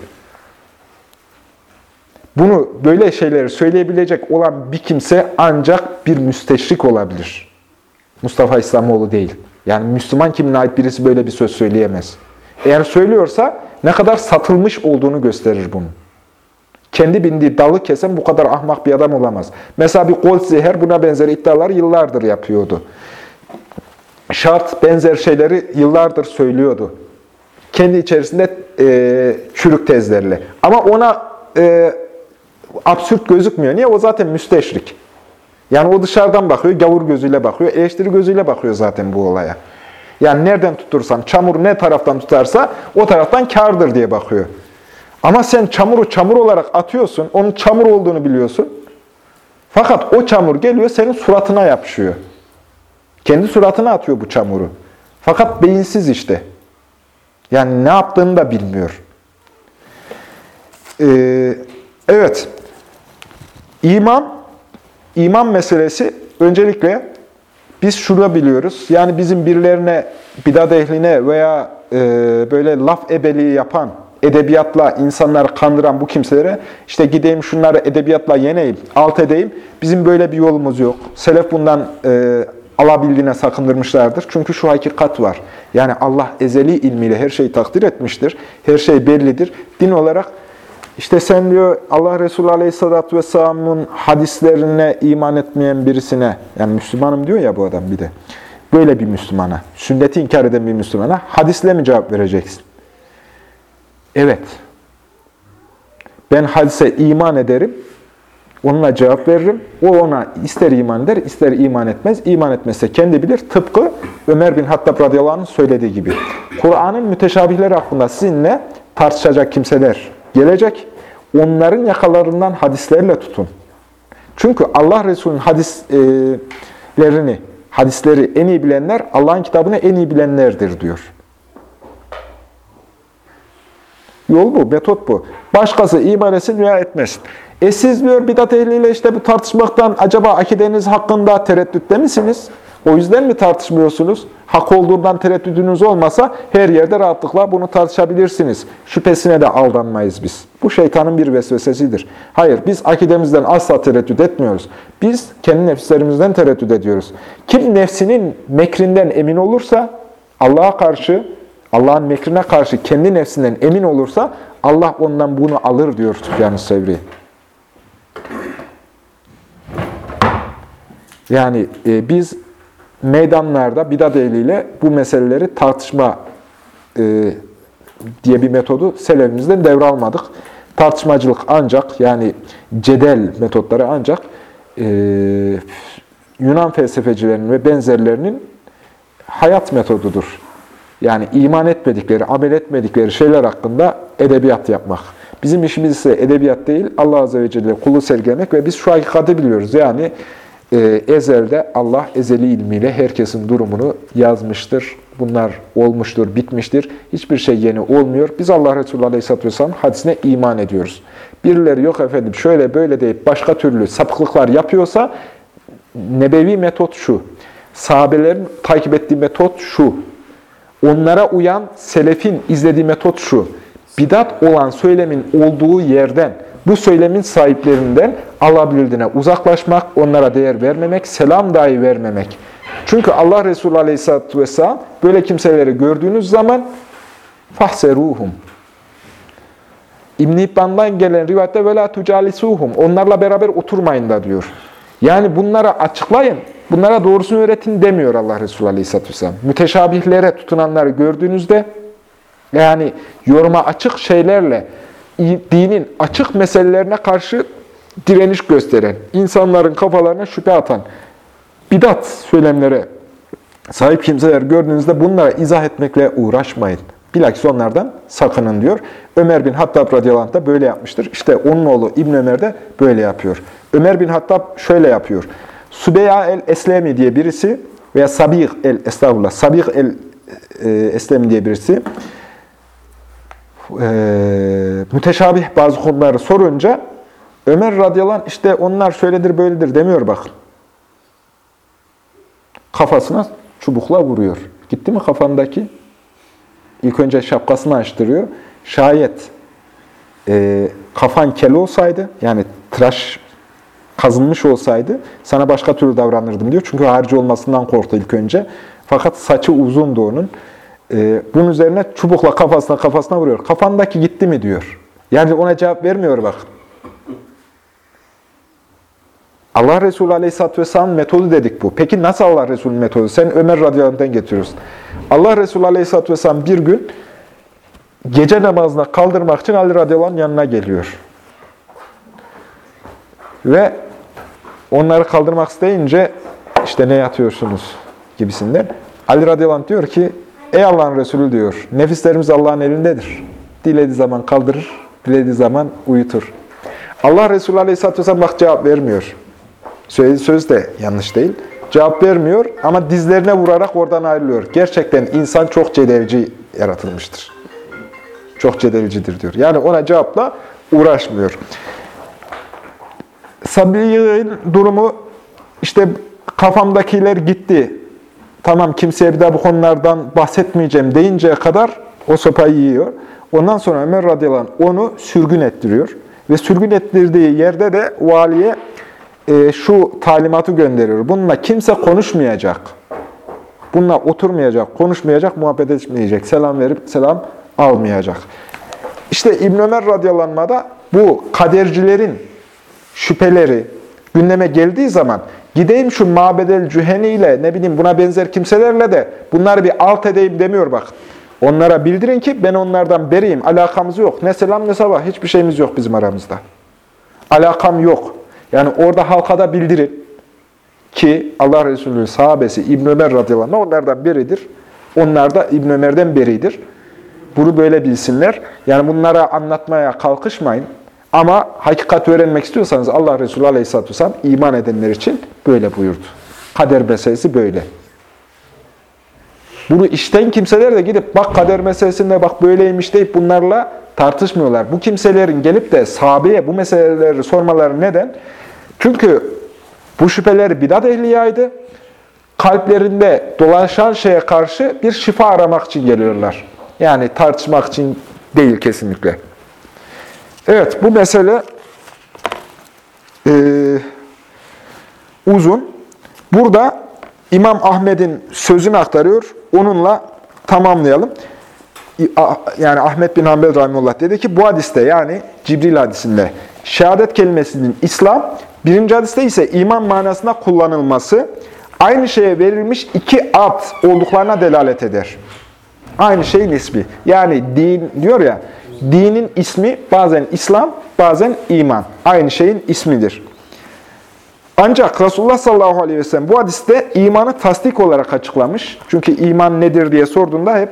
[SPEAKER 1] Bunu böyle şeyleri söyleyebilecek olan bir kimse ancak bir müsteşrik olabilir. Mustafa İslamoğlu değil. Yani Müslüman kimine ait birisi böyle bir söz söyleyemez. Eğer söylüyorsa ne kadar satılmış olduğunu gösterir bunu. Kendi bindiği dalı kesen bu kadar ahmak bir adam olamaz. Mesela bir Gold Zeher buna benzer iddialar yıllardır yapıyordu. Şart benzer şeyleri yıllardır söylüyordu. Kendi içerisinde e, çürük tezlerle. Ama ona e, absürt gözükmüyor. Niye? O zaten müsteşrik. Yani o dışarıdan bakıyor, gavur gözüyle bakıyor, eleştiri gözüyle bakıyor zaten bu olaya. Yani nereden tutursan, çamur ne taraftan tutarsa o taraftan kardır diye bakıyor. Ama sen çamuru çamur olarak atıyorsun, onun çamur olduğunu biliyorsun. Fakat o çamur geliyor senin suratına yapışıyor. Kendi suratına atıyor bu çamuru. Fakat beyinsiz işte. Yani ne yaptığını da bilmiyor. Ee, evet. İman, iman meselesi öncelikle biz şunu biliyoruz. Yani bizim birilerine, bidat ehline veya e, böyle laf ebeliği yapan, edebiyatla insanları kandıran bu kimselere işte gideyim şunları edebiyatla yeneyim, alt edeyim. Bizim böyle bir yolumuz yok. Selef bundan e, alabildiğine sakındırmışlardır. Çünkü şu hakikat var. Yani Allah ezeli ilmiyle her şeyi takdir etmiştir. Her şey bellidir. Din olarak işte sen diyor Allah Resulü Aleyhisselatü Vesselam'ın hadislerine iman etmeyen birisine, yani Müslümanım diyor ya bu adam bir de, böyle bir Müslümana, sünneti inkar eden bir Müslümana hadisle mi cevap vereceksin? Evet. Ben hadise iman ederim, onunla cevap veririm. O ona ister iman eder, ister iman etmez. İman etmezse kendi bilir. Tıpkı Ömer bin Hattab radıyallahu söylediği gibi. Kur'an'ın müteşabihleri hakkında sizinle tartışacak kimseler gelecek. Onların yakalarından hadislerle tutun. Çünkü Allah Resulü'nün hadislerini, hadisleri en iyi bilenler Allah'ın kitabını en iyi bilenlerdir diyor. Yol bu, metot bu. Başkası iman etsin veya etmesin. E siz diyor bidat ehliyle işte bu tartışmaktan acaba akideniz hakkında tereddütte misiniz? O yüzden mi tartışmıyorsunuz? Hak olduğundan tereddüdünüz olmasa her yerde rahatlıkla bunu tartışabilirsiniz. Şüphesine de aldanmayız biz. Bu şeytanın bir vesvesesidir. Hayır, biz akidemizden asla tereddüt etmiyoruz. Biz kendi nefislerimizden tereddüt ediyoruz. Kim nefsinin mekrinden emin olursa, Allah'a karşı, Allah'ın mekrine karşı kendi nefsinden emin olursa, Allah ondan bunu alır diyor Süfyan-ı Sevri. Yani e, biz meydanlarda bidat ehliyle bu meseleleri tartışma e, diye bir metodu selefimizden devralmadık. Tartışmacılık ancak yani cedel metotları ancak e, Yunan felsefecilerinin ve benzerlerinin hayat metodudur. Yani iman etmedikleri, amel etmedikleri şeyler hakkında edebiyat yapmak. Bizim işimiz ise edebiyat değil, Allah Azze ve Celle kulu sergilemek ve biz şu hakikati biliyoruz. Yani e, ezelde Allah ezeli ilmiyle herkesin durumunu yazmıştır. Bunlar olmuştur, bitmiştir. Hiçbir şey yeni olmuyor. Biz Allah Resulü Aleyhisselatü Vesselam hadisine iman ediyoruz. Birileri yok efendim şöyle böyle deyip başka türlü sapıklıklar yapıyorsa nebevi metot şu. Sahabelerin takip ettiği metot şu. Onlara uyan selefin izlediği metot şu. Bidat olan söylemin olduğu yerden, bu söylemin sahiplerinden alabildiğine uzaklaşmak, onlara değer vermemek, selam dahi vermemek. Çünkü Allah Resulü Aleyhisselatü Vesselam böyle kimseleri gördüğünüz zaman fahseruhum. İbn-i İbban'dan gelen rivayette vela tucalisuhum. Onlarla beraber oturmayın da diyor. Yani bunlara açıklayın, bunlara doğrusunu öğretin demiyor Allah Resulü Aleyhisselatü Vesselam. Müteşabihlere tutunanları gördüğünüzde, yani yoruma açık şeylerle, dinin açık meselelerine karşı direniş gösteren, insanların kafalarına şüphe atan, bidat söylemlere sahip kimseler gördüğünüzde bunlara izah etmekle uğraşmayın. Bilakis onlardan sakının diyor. Ömer bin Hattab radıyallahu da böyle yapmıştır. İşte onun oğlu İbn Ömer de böyle yapıyor. Ömer bin Hattab şöyle yapıyor. Subeya el-Eslemi diye birisi veya Sabih el-Estağfurullah, Sabih el-Eslemi diye birisi e, müteşabih bazı konuları sorunca Ömer radıyallahu anh işte onlar şöyledir böyledir demiyor bakın. Kafasına çubukla vuruyor. Gitti mi kafandaki? İlk önce şapkasını açtırıyor. Şayet e, kafan kel olsaydı, yani tıraş kazınmış olsaydı sana başka türlü davranırdım diyor. Çünkü harici olmasından korktu ilk önce. Fakat saçı uzundu onun. E, bunun üzerine çubukla kafasına kafasına vuruyor. Kafandaki gitti mi diyor. Yani ona cevap vermiyor bak. Allah Resulü Aleyhisselatü Vesselam metodu dedik bu. Peki nasıl Allah Resulü metodu? Sen Ömer radıyallahu getiriyorsun. Allah Resulü Aleyhisselatü Vesselam bir gün gece namazına kaldırmak için Ali radıyallahu yanına geliyor. Ve onları kaldırmak isteyince işte ne yatıyorsunuz gibisinden. Ali radıyallahu diyor ki ey Allah'ın Resulü diyor nefislerimiz Allah'ın elindedir. Dilediği zaman kaldırır, dilediği zaman uyutur. Allah Resulü Aleyhisselatü Vesselam bak cevap vermiyor. Söylediği söz de yanlış değil. Cevap vermiyor ama dizlerine vurarak oradan ayrılıyor. Gerçekten insan çok cedelci yaratılmıştır. Çok cedelcidir diyor. Yani ona cevapla uğraşmıyor. Sabi'nin durumu işte kafamdakiler gitti. Tamam kimseye bir daha bu konulardan bahsetmeyeceğim deyinceye kadar o sopayı yiyor. Ondan sonra Ömer radıyallahu anh onu sürgün ettiriyor. Ve sürgün ettirdiği yerde de valiye e, şu talimatı gönderiyor. Bununla kimse konuşmayacak. Bununla oturmayacak, konuşmayacak, muhabbet etmeyecek. Selam verip selam almayacak. İşte İbn Ömer radıyallahu da bu kadercilerin şüpheleri gündeme geldiği zaman gideyim şu Mabedel Cüheni ile ne bileyim buna benzer kimselerle de bunları bir alt edeyim demiyor bak. Onlara bildirin ki ben onlardan beriyim. Alakamız yok. Ne selam ne sabah. Hiçbir şeyimiz yok bizim aramızda. Alakam yok. Yani orada halkada bildirin ki Allah Resulü sahabesi İbn Ömer radıyallahu anh onlardan biridir. Onlar da İbn Ömer'den biridir. Bunu böyle bilsinler. Yani bunlara anlatmaya kalkışmayın. Ama hakikat öğrenmek istiyorsanız Allah Resulü Aleyhisselatü Vesselam iman edenler için böyle buyurdu. Kader meselesi böyle. Bunu işten kimseler de gidip bak kader meselesinde bak böyleymiş deyip bunlarla tartışmıyorlar. Bu kimselerin gelip de sahabeye bu meseleleri sormaları neden? Çünkü bu şüpheleri bidat ehliyaydı. Kalplerinde dolaşan şeye karşı bir şifa aramak için geliyorlar. Yani tartışmak için değil kesinlikle. Evet, bu mesele e, uzun. Burada İmam Ahmet'in sözünü aktarıyor. Onunla tamamlayalım. Yani Ahmet bin Hanbel Rahimullah dedi ki bu hadiste yani Cibril hadisinde şehadet kelimesinin İslam, birinci hadiste ise iman manasında kullanılması aynı şeye verilmiş iki ad olduklarına delalet eder. Aynı şeyin ismi. Yani din diyor ya, dinin ismi bazen İslam, bazen iman. Aynı şeyin ismidir. Ancak Resulullah sallallahu aleyhi ve sellem bu hadiste imanı tasdik olarak açıklamış. Çünkü iman nedir diye sorduğunda hep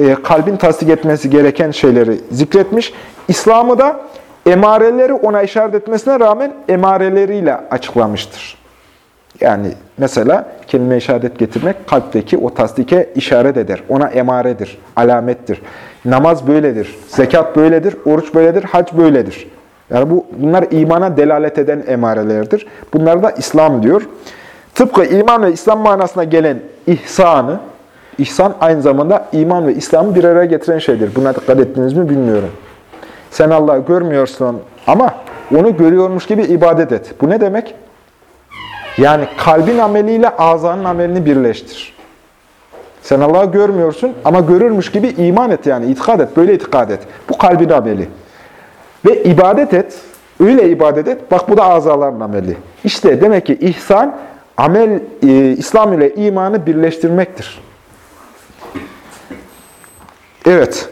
[SPEAKER 1] e, kalbin tasdik etmesi gereken şeyleri zikretmiş. İslam'ı da emareleri ona işaret etmesine rağmen emareleriyle açıklamıştır. Yani mesela kelime-i şehadet getirmek kalpteki o tasdike işaret eder. Ona emaredir, alamettir. Namaz böyledir, zekat böyledir, oruç böyledir, hac böyledir. Yani bu bunlar imana delalet eden emarelerdir. Bunlar da İslam diyor. Tıpkı iman ve İslam manasına gelen ihsanı, ihsan aynı zamanda iman ve İslam'ı bir araya getiren şeydir. Buna dikkat ettiniz mi bilmiyorum. Sen Allah'ı görmüyorsun ama onu görüyormuş gibi ibadet et. Bu ne demek? Yani kalbin ameliyle azanın amelini birleştir. Sen Allah'ı görmüyorsun ama görürmüş gibi iman et yani itikad et, böyle itikad et. Bu kalbin ameli. Ve ibadet et, öyle ibadet et. Bak bu da azaların ameli. İşte demek ki ihsan, amel, e, İslam ile imanı birleştirmektir. Evet.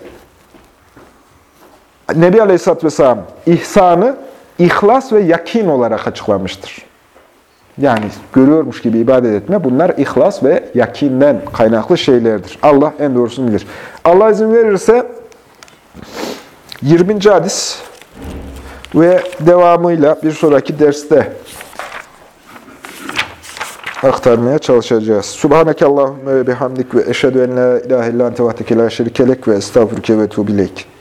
[SPEAKER 1] Nebi Aleyhisselatü Vesselam ihsanı ihlas ve yakin olarak açıklamıştır. Yani görüyormuş gibi ibadet etme bunlar ihlas ve yakinden kaynaklı şeylerdir. Allah en doğrusunu bilir. Allah izin verirse 20. hadis ve devamıyla bir sonraki derste aktarmaya çalışacağız. Subhaneke Allahümme ve bihamdik ve eşhedü en la ilahe illan tevahdeke la şerikelek ve estağfurke ve tuğbileyk.